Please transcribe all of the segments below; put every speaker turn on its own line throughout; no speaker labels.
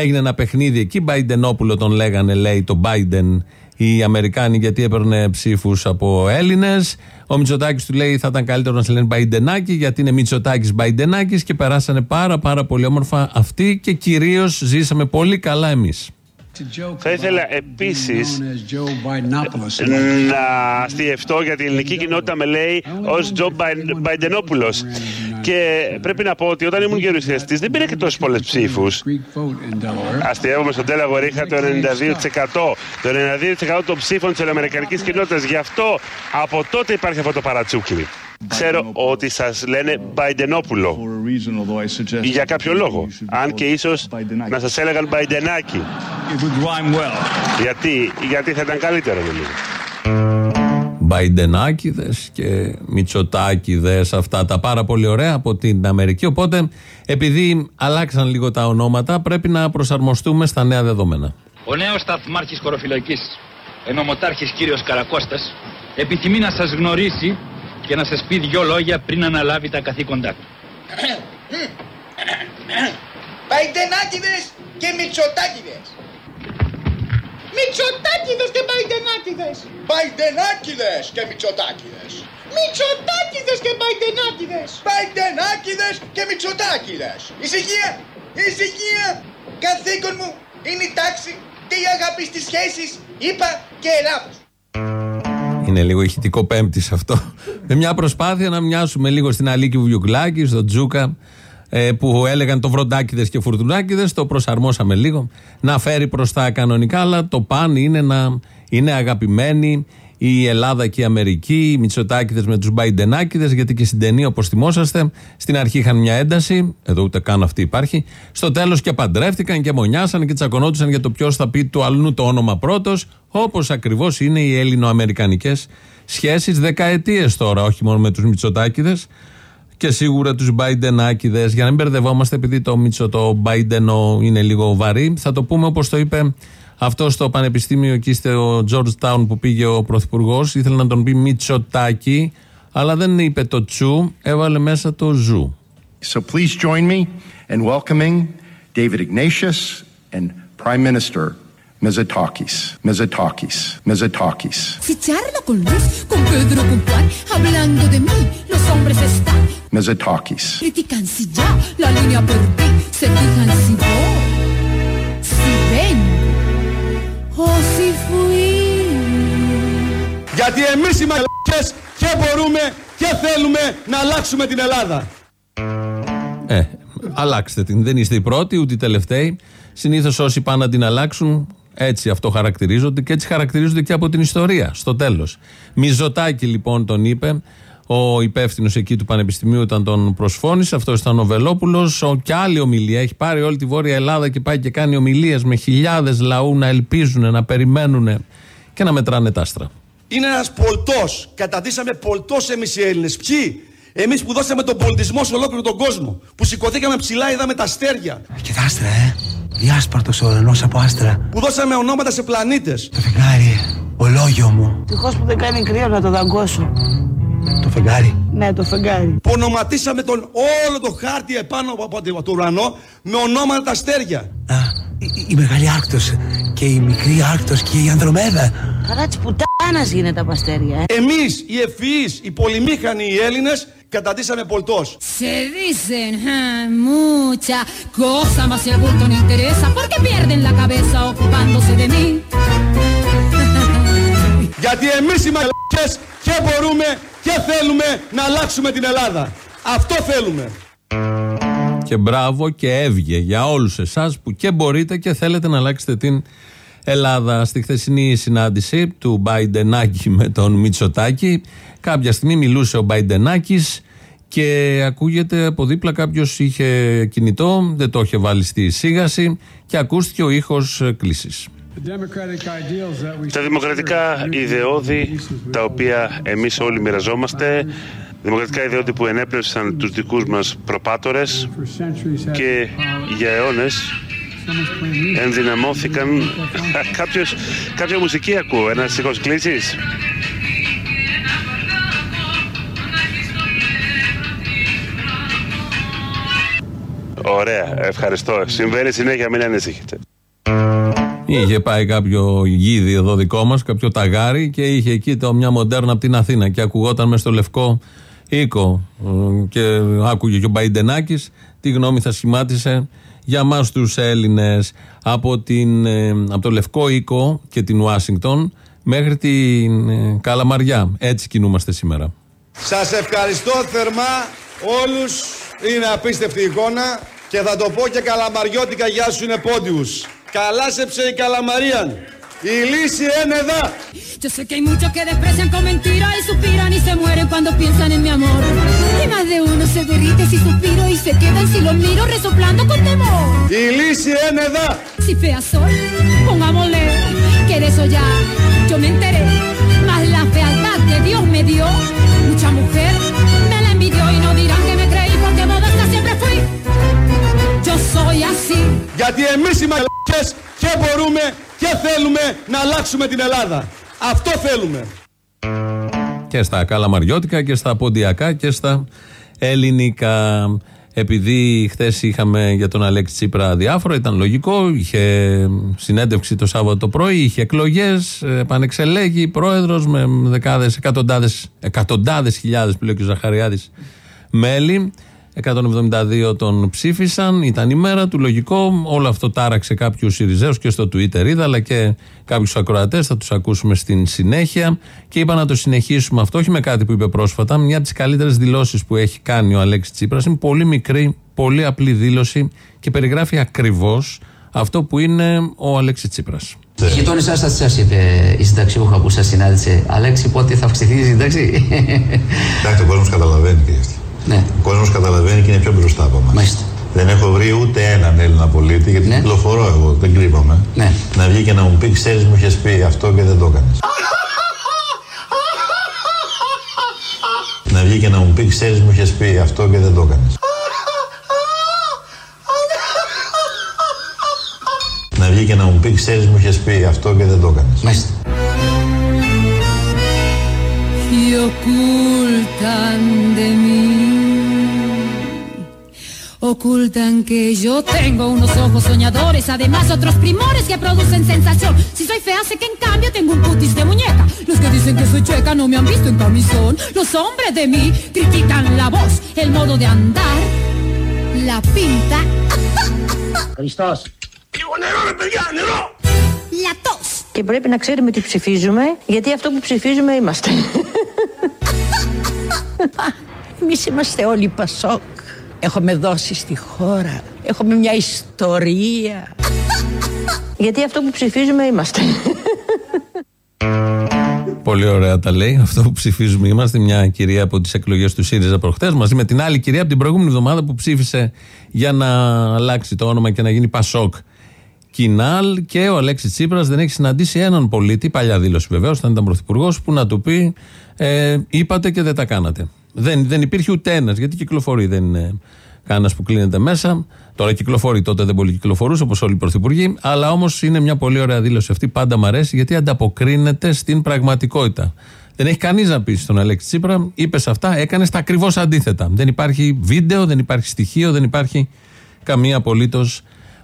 έγινε ένα παιχνίδι εκεί. Μπαϊντενόπουλο τον λέγανε, λέει το Μπάιντεν οι Αμερικάνοι, γιατί έπαιρνε ψήφους από Έλληνες. Ο Μητσοτάκης του λέει θα ήταν καλύτερο να σε λένε Μπαϊντενάκη, γιατί είναι Μητσοτάκης Μπαϊντενάκης και περάσανε πάρα πάρα πολύ όμορφα αυτοί και κυρίως ζήσαμε πολύ καλά εμείς.
Θα ήθελα επίσης να αστιευτώ για την ελληνική κοινότητα με λέει ως Τζο Μπαϊντενόπουλος. Και πρέπει να πω ότι όταν ήμουν γερουσιαστής δεν πήρε και τόσες πολλές ψήφους. Αστιεύομαι στον Τέλαγο είχα το 92%. Το 92% των ψήφων της αμερικανικής κοινότητας. Γι' αυτό από τότε υπάρχει αυτό το παρατσούκλι. Ξέρω ότι σας λένε Μπαϊντενόπουλο για κάποιο λόγο. Αν και ίσως να σας έλεγαν Μπαϊντενάκη. Γιατί, γιατί θα ήταν καλύτερο νομίζω.
Μπαϊντενάκηδες και Μητσοτάκηδες, αυτά τα πάρα πολύ ωραία από την Αμερική. Οπότε, επειδή αλλάξαν λίγο τα ονόματα, πρέπει να προσαρμοστούμε στα νέα δεδομένα.
Ο νέος σταθμάρχης χωροφυλακής, ενωμοτάρχης κύριος Καρακώστας, επιθυμεί να σας γνωρίσει και να σας πει δυο λόγια πριν αναλάβει τα καθήκοντά του.
Μπαϊντενάκηδες και Μητσοτάκηδες. Μητσοτάκηδες και Μπαϊντενάκηδες. Μπαϊντενάκηδες και Μητσοτάκηδες. Μητσοτάκηδες και Μπαϊντενάκηδες. Μπαϊντενάκηδες και Μητσοτάκηδες. Ησυχία, ησυχία. Καθήκον μου είναι η τάξη και η αγάπη στις σχέσεις, είπα και Ελλάδος.
Είναι λίγο ηχητικό πέμπτης αυτό. Με μια προσπάθεια να μοιάσουμε λίγο στην Αλίκη Βιουκλάκη, στον Τζούκα, ε, που έλεγαν το βροντάκιδες και φουρτουνάκιδες. Το προσαρμόσαμε λίγο. Να φέρει προς τα κανονικά, αλλά το παν είναι να είναι αγαπημένοι η Ελλάδα και η Αμερική, οι Μητσοτάκηδες με τους Μπαϊντενάκηδες, γιατί και στην ταινία, όπως θυμόσαστε, στην αρχή είχαν μια ένταση, εδώ ούτε καν αυτή υπάρχει. Στο τέλος και παντρεύτηκαν και μονιάσαν και τσακωνόντουσαν για το ποιος θα πει του αλλού το όνομα πρώτος, όπως ακριβώς είναι οι Έλληνο-Αμερικανικέ σχέσεις δεκαετίες τώρα, όχι μόνο με τους Μητσοτάκηδες και σίγουρα τους Μπαϊντενάκηδες. Για να μην μπερδευόμαστε, επειδή το Μίτσο το Μπαϊντενο είναι λίγο βαρύ, θα το πούμε όπως το είπε αυτό στο πανεπιστήμιο εκεί στο Georgetown που πήγε ο Πρωθυπουργό. Ήθελε να τον πει Μητσοτάκη, αλλά δεν είπε το τσου, έβαλε μέσα το ζου.
So please join me in welcoming David Ignatius and Prime Minister Mitsotakis. Mitsotakis. Mitsotakis.
Si charla con Luis, con Pedro, con Juan, hablando de mí, los hombres están.
Mitsotakis.
Critican si ya la línea perdí, se fijan si voy, si vengo o si fui.
Γιατί εμείς οι μαλακές και μπορούμε και θέλουμε να αλλάξουμε την Ελλάδα.
Ε, αλλάξτε την. Δεν είστε οι πρώτοι, ούτε οι τελευταίοι. Συνήθως όσοι πάνε να την αλλάξουν, έτσι αυτό χαρακτηρίζονται και έτσι χαρακτηρίζονται και από την ιστορία. Στο τέλος. Μιζωτάκη λοιπόν τον είπε ο υπεύθυνος εκεί του Πανεπιστημίου όταν τον προσφώνησε. Αυτό ήταν ο Βελόπουλος. Και άλλη ομιλία. Έχει πάρει όλη τη Βόρεια Ελλάδα και πάει και κάνει ομιλίες με χιλιάδες λαού να ελπίζουν, να περιμένουν και να μετράνε τα άστρα.
Είναι ένας πολτός. Καταντήσαμε πολτός εμείς οι Έλληνες. Ποιοι; Εμείς που δώσαμε τον πολιτισμό σε ολόκληρο τον κόσμο. Που σηκωθήκαμε ψηλά, είδαμε τα αστέρια.
Και τα άστρα, ε. Διάσπαρτος ο ουρανός από άστρα.
Που δώσαμε ονόματα σε πλανήτες.
Το φεγγάρι, ολόγιο μου.
Ευτυχώς που δεν κάνει κρύο να το δαγκώσω.
Το φεγγάρι.
Ναι, το φεγγάρι.
Που ονοματίσαμε τον όλο το χάρτη επάνω από το ουρανό με ονόματα τα αστέρια.
Α, η, η μεγάλη Άρκτος και η μικρή Άρκτος και η Ανδρομέδα.
Καλά της πουτάνας γίνεται από αστέρια, ε.
Εμείς, οι ευφυείς, οι πολυμήχανοι, οι Έλληνες, καταντήσαμε πολτός.
Se dicen ah, mucha cosa, mas si el bulto no interesa, porque pierden la cabeza ocupándose de mí.
Γιατί εμείς οι μαλακές και μπορούμε και θέλουμε να αλλάξουμε την Ελλάδα. Αυτό θέλουμε.
Και μπράβο και έβγε για όλους εσάς που και μπορείτε και θέλετε να αλλάξετε την Ελλάδα. Στη χθεσινή συνάντηση του Μπαϊντενάκη με τον Μητσοτάκη, κάποια στιγμή μιλούσε ο Μπαϊντενάκης και ακούγεται από δίπλα κάποιος είχε κινητό, δεν το είχε βάλει στη σίγαση και ακούστηκε ο ήχος κλήσης.
Τα δημοκρατικά ιδεώδη τα οποία εμείς όλοι μοιραζόμαστε δημοκρατικά ιδεώδη που ενέπνευσαν τους δικούς μας προπάτορες και για αιώνες ενδυναμώθηκαν Κάποιος, κάποια μουσική ακούω, ένα στίχος κλήσης Ωραία, ευχαριστώ. Συμβαίνει συνέχεια, μην ανησυχείτε.
Είχε πάει κάποιο γίδι εδώ δικό μας, κάποιο ταγάρι και είχε εκεί το μια μοντέρνα από την Αθήνα και ακουγόταν μες στο λευκό οίκο. Ε, και άκουγε και ο Μπαϊντενάκης τι γνώμη θα σχημάτισε για εμά τους Έλληνες από, την, ε, από το λευκό οίκο και την Ουάσιγκτον μέχρι την ε, Καλαμαριά. Έτσι κινούμαστε σήμερα.
Σας ευχαριστώ θερμά όλους. Είναι απίστευτη εικόνα και θα το πω και καλαμαριώτικα γεια σου είναι πόντιους. Καλάσεψε η Καλαμαρίαν. Η λύση είναι εδώ.
Yo sé que hay muchos que desprecian con mentiras y suspiran y se mueren cuando piensan en mi amor. Y más de uno se derrite si suspiro y se quedan si los miro resoplando con temor.
Η λύση είναι εδώ.
Si fea soy, pongámosle que de eso ya yo me enteré. Más la fealdad que Dios me dio, mucha mujer soy así.
Γιατί εμείς οι μαλακές και μπορούμε και θέλουμε να αλλάξουμε την Ελλάδα. Αυτό θέλουμε.
Και στα καλαμαριώτικα και στα ποντιακά και στα ελληνικά. Επειδή χθες είχαμε για τον Αλέξη Τσίπρα διάφορα, ήταν λογικό. Είχε συνέντευξη το Σάββατο το πρωί, είχε εκλογές, επανεξελέγει πρόεδρος με δεκάδες, εκατοντάδες εκατοντάδες χιλιάδες που λέει και ο Ζαχαριάδης μέλη. 172 τον ψήφισαν, ήταν η μέρα του, λογικό. Όλο αυτό τάραξε κάποιους Ιριζέου και στο Twitter είδα, αλλά και κάποιους ακροατές. Θα τους ακούσουμε στην συνέχεια. Και είπα να το συνεχίσουμε αυτό, όχι με κάτι που είπε πρόσφατα. Μια από τις καλύτερες δηλώσεις που έχει κάνει ο Αλέξης Τσίπρας είναι πολύ μικρή, πολύ απλή δήλωση και περιγράφει ακριβώς αυτό που είναι ο Αλέξης Τσίπρας.
Η γειτόνισά σας τι σας είπε η συνταξιούχα που σας συνάντησε, Αλέξη, πότε θα αυξηθεί η σύνταξη;
Εντάξει, ο κόσμος καταλαβαίνει τι είναι.
Ναι.
Ο κόσμος καταλαβαίνει και είναι πιο μπροστά από εμάς. Δεν έχω βρει ούτε έναν Έλληνα πολίτη, γιατί
Ναι.
κυκλοφορώ εγώ, δεν κρύβομαι.
Ναι.
Να βγει και να μου πει: Ξέρεις, μου είχες πει αυτό και δεν το έκανες. να βγει και να μου πει: Ξέρεις, μου είχες πει αυτό και δεν το έκανες. να βγει και να μου πει: Ξέρεις, μου είχες πει αυτό και δεν το έκανες.
Μάλιστα.
y ocultan de mí. Ocultan que yo tengo unos ojos soñadores, además otros primores que producen sensación. Si soy fea, sé que en cambio tengo un cutis de muñeca. Los que dicen que soy chueca no me han visto en camisón. Los hombres de mí critican la voz, el modo de andar, la pinta.
Χριστός.
Λίγο νερό ρε παιδιά, νερό!
La tos.
Και πρέπει να ξέρουμε τι ψηφίζουμε, γιατί αυτό που ψηφίζουμε είμαστε.
Εμείς είμαστε όλοι Πασόκ. Έχουμε δώσει στη χώρα. Έχουμε μια ιστορία.
γιατί αυτό που ψηφίζουμε είμαστε.
Πολύ ωραία τα λέει. Αυτό που ψηφίζουμε είμαστε μια κυρία από τις εκλογές του ΣΥΡΙΖΑ προχτές, μαζί με την άλλη κυρία από την προηγούμενη εβδομάδα που ψήφισε για να αλλάξει το όνομα και να γίνει Πασόκ. Κινάλ και ο Αλέξης Τσίπρας δεν έχει συναντήσει έναν πολίτη, παλιά δήλωση βεβαίως, όταν ήταν πρωθυπουργός, που να του πει ε, είπατε και δεν τα κάνατε. Δεν, δεν υπήρχε ούτε ένας, γιατί κυκλοφορεί, δεν είναι κανένας που κλείνεται μέσα. Τώρα κυκλοφορεί, τότε δεν πολύ κυκλοφορούσε όπως όλοι οι πρωθυπουργοί. Αλλά όμως είναι μια πολύ ωραία δήλωση αυτή. Πάντα μου αρέσει γιατί ανταποκρίνεται στην πραγματικότητα. Δεν έχει κανείς να πει στον Αλέξη Τσίπρα, είπες αυτά, έκανες τα ακριβώς αντίθετα. Δεν υπάρχει βίντεο, δεν υπάρχει στοιχείο, δεν υπάρχει καμία απολύτως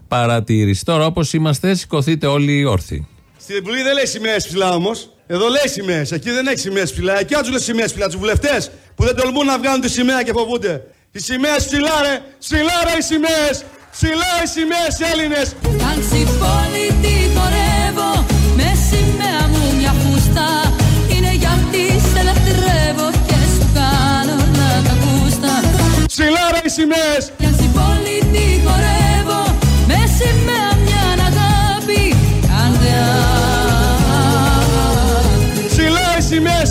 παρατήρηση. Τώρα, όπως είμαστε, σηκωθείτε όλοι όρθιοι.
Στην Βουλή δεν λέει σημαίες ψηλά όμως. Εδώ λέει σημαίες. Εκεί δεν έχει σημαίες ψηλά. Εκεί του λέει σημαίες ψηλά. Τους βουλευτές που δεν τολμούν να βγάλουν τη σημαία και φοβούνται. Οι σημαίες ψηλά, ρε! Ψηλά, ρε, οι σημαίες! Ψηλά οι σημαίες Έλληνες!
Ανσυπόλητη χορεύω με σημαία μου μια φούστα Είναι γιατί σε λατρεύω και σου κάνω όλα τα γούστα
Ψηλά, ρε, οι σημαίες!
Κι ανσυπόλητη χορεύω με σημαία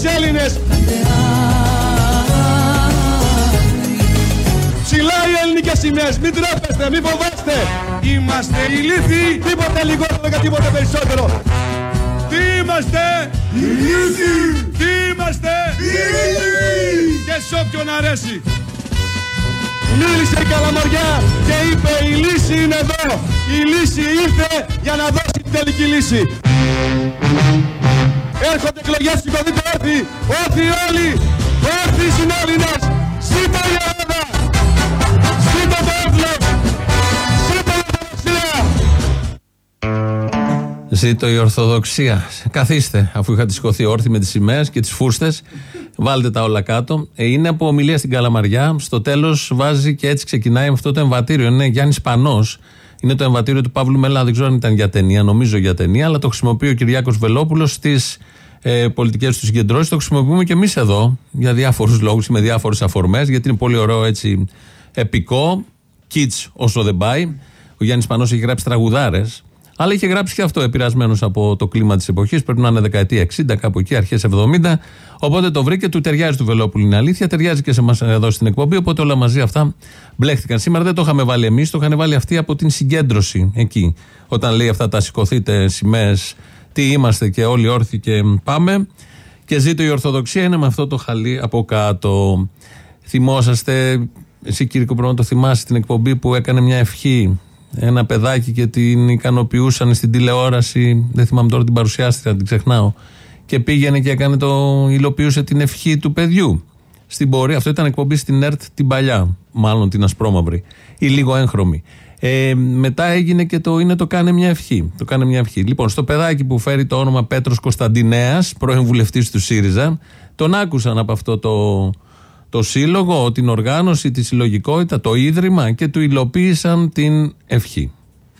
οι σημαίε Έλληνες!
κάντε
Ψηλά οι ελληνικές σημαίες! Μην τρέπεστε, μην φοβάστε! Είμαστε ηλίθιοι, τίποτε λιγότερο θέλω για τίποτε περισσότερο. Τι είμαστε!
Η λύση!
Τι είμαστε!
Η λύση!
Και σ' όποιον αρέσει. Μίλησε η Καλαμαριά και είπε η λύση είναι εδώ. Η λύση ήρθε για να δώσει την τελική λύση. Έρχονται εκλογές, σηκωθείτε όρθιοι, όρθιοι όλοι, όρθιοι συνέλληνες. Ζήτω η Ελλάδα! Ζήτω το έθνος! Ζήτω η Ορθοδοξία!
Ζήτω η Ορθοδοξία. Καθίστε, αφού είχατε σηκωθεί όρθιοι με τις σημαίες και τις φούστες. Βάλτε τα όλα κάτω. Ε, είναι από ομιλία στην Καλαμαριά. Στο τέλος βάζει και έτσι ξεκινάει με αυτό το εμβατήριο. Είναι Γιάννης Πανός. Είναι το εμβατήριο του Παύλου Μελά. Δεν ξέρω αν ήταν για ταινία, νομίζω για ταινία, αλλά το χρησιμοποιεί ο Κυριάκος Βελόπουλος στις ε, πολιτικές τους συγκεντρώσεις. Το χρησιμοποιούμε και εμείς εδώ για διάφορους λόγους και με διάφορες αφορμές, γιατί είναι πολύ ωραίο έτσι επικό. Kids όσο δεν πάει. Ο Γιάννης Πανός έχει γράψει τραγουδάρες. Αλλά είχε γράψει και αυτό επηρεασμένος από το κλίμα της εποχής. Πρέπει να είναι δεκαετία 60, κάπου εκεί, αρχές 70. Οπότε το βρήκε, του ταιριάζει του Βελόπουλου. Είναι αλήθεια, ταιριάζει και σε εμάς εδώ στην εκπομπή. Οπότε όλα μαζί αυτά μπλέχτηκαν. Σήμερα δεν το είχαμε βάλει εμείς, το είχαν βάλει αυτοί από την συγκέντρωση εκεί. Όταν λέει αυτά τα σηκωθείτε σημαίες, τι είμαστε και όλοι όρθιοι και πάμε. Και ζήτω η Ορθοδοξία είναι με αυτό το χαλί από κάτω. Θυμόσαστε, εσύ κύριε Κοπρόνο, το θυμάσαι την εκπομπή που έκανε μια ευχή ένα παιδάκι και την ικανοποιούσαν στην τηλεόραση. Δεν θυμάμαι τώρα την παρουσιάστρια, την ξεχνάω. Και πήγαινε και έκανε το. υλοποιούσε την ευχή του παιδιού. Στην πορεία, αυτό ήταν εκπομπή στην ΕΡΤ την παλιά, μάλλον την ασπρόμαυρη, ή λίγο έγχρωμη. Ε, μετά έγινε και το είναι το κάνε μια ευχή. Το κάνε μια ευχή. Λοιπόν, στο παιδάκι που φέρει το όνομα Πέτρος Κωνσταντινέας, πρώην βουλευτής του ΣΥΡΙΖΑ, τον άκουσαν από αυτό το, το σύλλογο, την οργάνωση, τη συλλογικότητα, το ίδρυμα και του υλοποίησαν την ευχή.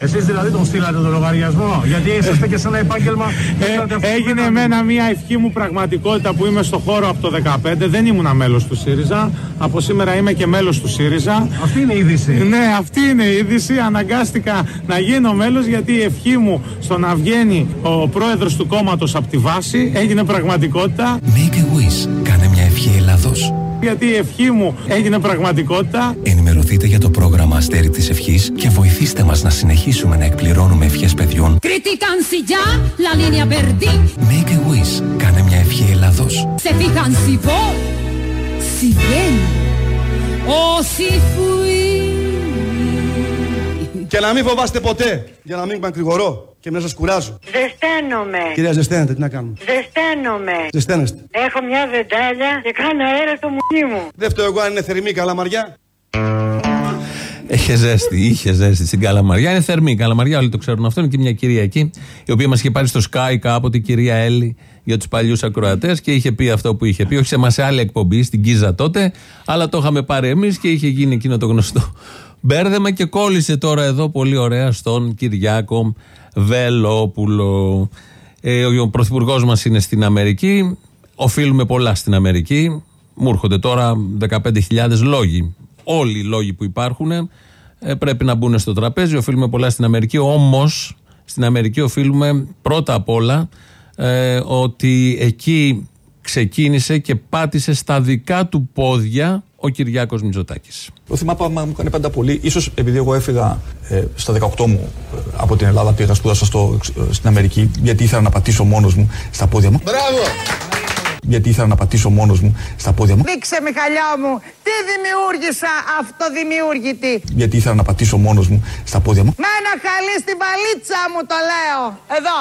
Εσείς δηλαδή τον στείλατε τον λογαριασμό, γιατί είσαστε και σε ένα επάγγελμα. Ε, έγινε εμένα μια ευχή μου πραγματικότητα που είμαι στο χώρο από το 2015. Δεν ήμουν μέλος του ΣΥΡΙΖΑ. Από σήμερα είμαι και μέλος του ΣΥΡΙΖΑ.
Αυτή είναι η είδηση.
Ναι, αυτή είναι η είδηση. Αναγκάστηκα να γίνω μέλος γιατί η ευχή μου στο να βγαίνει ο πρόεδρος του κόμματος από τη βάση έγινε πραγματικότητα.
Make a wish. Κάνε μια ευχή Ελλάδος
γιατί η ευχή μου έγινε πραγματικότητα.
Ενημερωθείτε για το πρόγραμμα Αστέρι της Ευχής και βοηθήστε μας να συνεχίσουμε να εκπληρώνουμε ευχές παιδιών.
Critican si ya la línea perdí.
Make a wish. Κάνε μια ευχή Ελλάδος.
Se fijan si voy, si ven, o si fui.
Και να μην φοβάστε ποτέ, για να μην μακρηγορώ και να σας κουράζω.
Ζεσταίνομαι.
Κυρία Ζεσταίνετε, τι να κάνουμε;
Ζεσταίνομαι.
Ζεσταίνεστε.
Έχω μια βεντάλια και κάνω αέρα στο μουνί μου.
Δεν φταίω εγώ αν είναι θερμή η καλαμαριά.
Έχει ζέστη, είχε ζέστη στην Καλαμαριά. Είναι θερμή η Καλαμαριά, όλοι το ξέρουν αυτό. Είναι και μια κυρία εκεί, η οποία μας είχε πάρει στο Sky κάποτε, η κυρία Έλλη, για τους παλιούς ακροατές και είχε πει αυτό που είχε πει. Όχι σε μα σε άλλη εκπομπή, στην Κίζα τότε, αλλά το είχαμε πάρει εμείς και είχε γίνει εκείνο το γνωστό μπέρδεμα και κόλλησε τώρα εδώ πολύ ωραία στον Κυριάκο Βελόπουλο. Ε, ο πρωθυπουργός μας είναι στην Αμερική. Οφείλουμε πολλά στην Αμερική. Μου έρχονται τώρα 15.000 λόγοι. Όλοι οι λόγοι που υπάρχουν ε, πρέπει να μπουν στο τραπέζι. Οφείλουμε πολλά στην Αμερική. Όμως στην Αμερική οφείλουμε πρώτα απ' όλα ε, ότι εκεί ξεκίνησε και πάτησε στα δικά του πόδια ο Κυριάκος Μητσοτάκης.
Το θυμά που μου έκανε πάντα πολύ, ίσως επειδή εγώ έφυγα ε, στα 18 μου ε, από την Ελλάδα, πήγα σπούδασα στο, ε, στην Αμερική, γιατί ήθελα να πατήσω μόνος μου στα πόδια μου.
Μπράβο!
Γιατί ήθελα να πατήσω μόνος μου στα πόδια μου.
Δείξε, Μιχαλιό μου, τι δημιούργησα αυτοδημιούργητη.
Γιατί ήθελα να πατήσω μόνος μου στα πόδια μου.
Με ένα χαλί στην παλίτσα μου το λέω. Εδώ.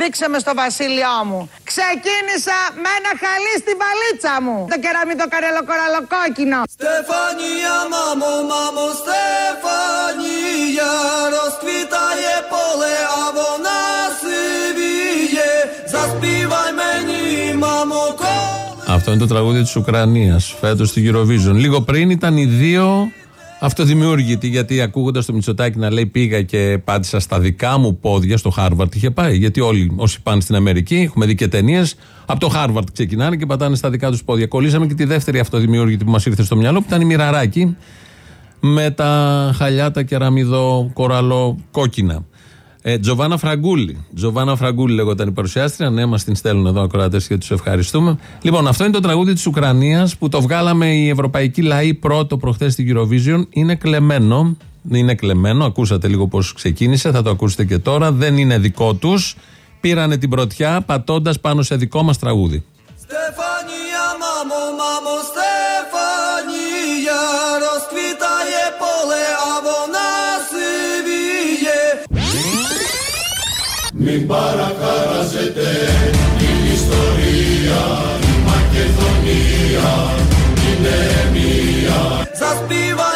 Δείξε με στο βασίλειό μου. Ξεκίνησα με ένα χαλί στην παλίτσα μου. Το κεραμίδο καρελοκοραλοκόκκινο.
Στεφανία, μάμο, μάμο, Στεφανία, розквітає поле, а вона сивіє, заспівай мені,
Αυτό είναι το τραγούδι της Ουκρανίας, φέτος στην Eurovision. Λίγο πριν ήταν οι δύο αυτοδημιούργητοι, γιατί ακούγοντας το Μητσοτάκι να λέει πήγα και πάτησα στα δικά μου πόδια στο Χάρβαρντ είχε πάει. Γιατί όλοι όσοι πάνε στην Αμερική, έχουμε δει και ταινίες, από το Χάρβαρντ ξεκινάνε και πατάνε στα δικά τους πόδια. Κολλήσαμε και τη δεύτερη αυτοδημιούργητη που μας ήρθε στο μυαλό, που ήταν η Μοιραράκη με τα χαλιάτα κεραμιδό κοραλό κόκκινα. Ε, Τζοβάνα Φραγκούλη. Τζοβάνα Φραγκούλη λέγονταν η παρουσιάστρια. Ναι, μας την στέλνουν εδώ ακροατές και τους ευχαριστούμε. Λοιπόν, αυτό είναι το τραγούδι της Ουκρανίας που το βγάλαμε οι ευρωπαϊκοί λαοί πρώτο προχθές στην Eurovision. Είναι κλεμμένο. Είναι κλεμμένο. Ακούσατε λίγο πώς ξεκίνησε. Θα το ακούσετε και τώρα. Δεν είναι δικό τους. Πήρανε την πρωτιά πατώντας πάνω σε δικό μας τραγούδι.
Στεφανία, μάμο, μάμο,
Μην παρακαράζετε την ιστορία, η Μακεδονία είναι μία.
Zaspívaj meni,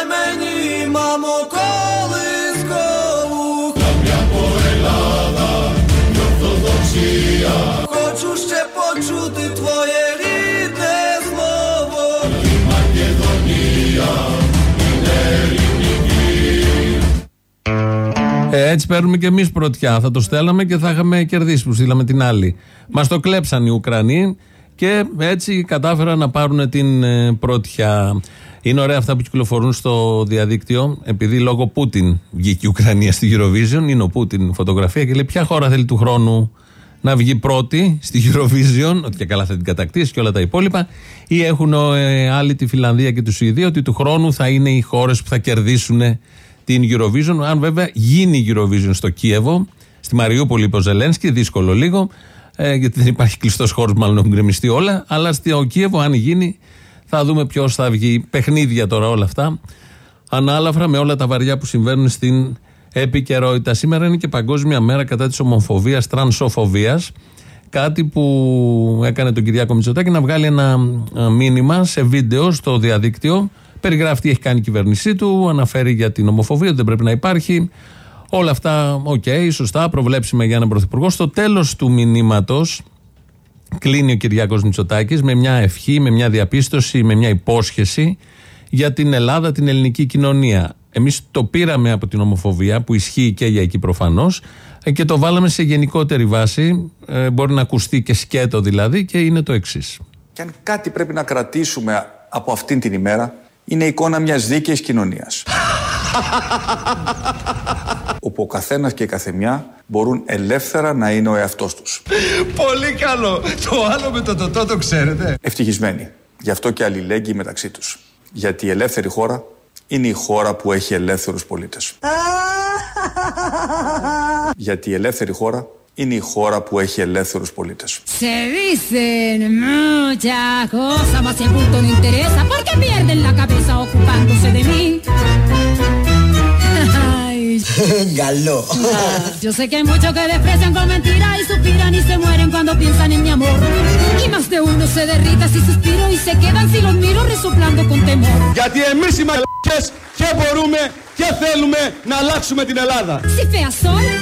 Ε, έτσι παίρνουμε και εμείς πρωτιά. Θα το στέλναμε και θα είχαμε κερδίσει που στείλαμε την άλλη. Μας το κλέψαν οι Ουκρανοί και έτσι κατάφεραν να πάρουν την ε, πρωτιά. Είναι ωραία αυτά που κυκλοφορούν στο διαδίκτυο, επειδή λόγω Πούτιν βγήκε η Ουκρανία στη Eurovision. Είναι ο Πούτιν φωτογραφία και λέει: Ποια χώρα θέλει του χρόνου να βγει πρώτη στη Eurovision, ότι και καλά θα την κατακτήσει και όλα τα υπόλοιπα, ή έχουν ε, άλλοι τη Φιλανδία και τη Σουηδία, ότι του χρόνου θα είναι οι χώρες που θα κερδίσουν την Eurovision. Αν βέβαια γίνει η Eurovision στο Κίεβο, στη Μαριούπολη είπε ο Ζελένσκι, δύσκολο λίγο, ε, γιατί δεν υπάρχει κλειστός χώρος, μάλλον έχουν γκρεμιστεί όλα. Αλλά στο Κίεβο, αν γίνει, θα δούμε ποιος θα βγει. Παιχνίδια τώρα όλα αυτά. Ανάλαφρα με όλα τα βαριά που συμβαίνουν στην επικαιρότητα. Σήμερα είναι και Παγκόσμια Μέρα κατά της ομοφοβίας, τρανσοφοβίας. Κάτι που έκανε τον Κυριάκο Μητσοτάκη να βγάλει ένα ε, μήνυμα σε βίντεο στο διαδίκτυο. Περιγράφει τι έχει κάνει η κυβέρνησή του, αναφέρει για την ομοφοβία, ότι δεν πρέπει να υπάρχει. Όλα αυτά, οκ, σωστά, προβλέψιμα για έναν πρωθυπουργό. Στο τέλος του μηνύματος, κλείνει ο Κυριάκος Μητσοτάκης με μια ευχή, με μια διαπίστωση, με μια υπόσχεση για την Ελλάδα, την ελληνική κοινωνία. Εμείς το πήραμε από την ομοφοβία, που ισχύει και για εκεί προφανώς, και το βάλαμε σε γενικότερη βάση. Ε, μπορεί να ακουστεί και σκέτο δηλαδή, και είναι το εξής.
Και αν κάτι πρέπει να κρατήσουμε από αυτήν την ημέρα, είναι η εικόνα μιας δίκαιης κοινωνίας. όπου ο καθένας και η καθεμιά μπορούν ελεύθερα να είναι ο εαυτός τους.
Πολύ καλό. Το άλλο με το τοτό το ξέρετε.
Ευτυχισμένοι. Γι' αυτό και αλληλέγγυοι μεταξύ τους. Γιατί η ελεύθερη χώρα είναι η χώρα που έχει ελεύθερους πολίτες. Γιατί η ελεύθερη χώρα είναι η χώρα που έχει ελεύθερους πολίτες.
Se dicen muchas cosas, mas el punto no interesa porque pierden la cabeza ocupándose de mí. Ay.
Galó.
Yo sé que hay muchos que desprecian con mentiras y suspiran y se mueren cuando piensan en mi amor. Y más de uno se derrita si suspiro y se quedan si los miro resoplando con temor.
Γιατί εμείς οι μαλακές και μπορούμε και θέλουμε να αλλάξουμε την Ελλάδα.
Si feas son, pongámosle que de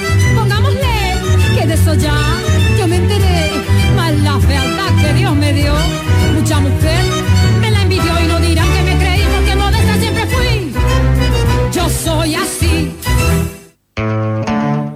eso ya yo me enteré. Más la fealdad que Dios me dio, mucha mujer me la envidió y no dirán que me creí porque no de esta siempre fui. Yo soy así.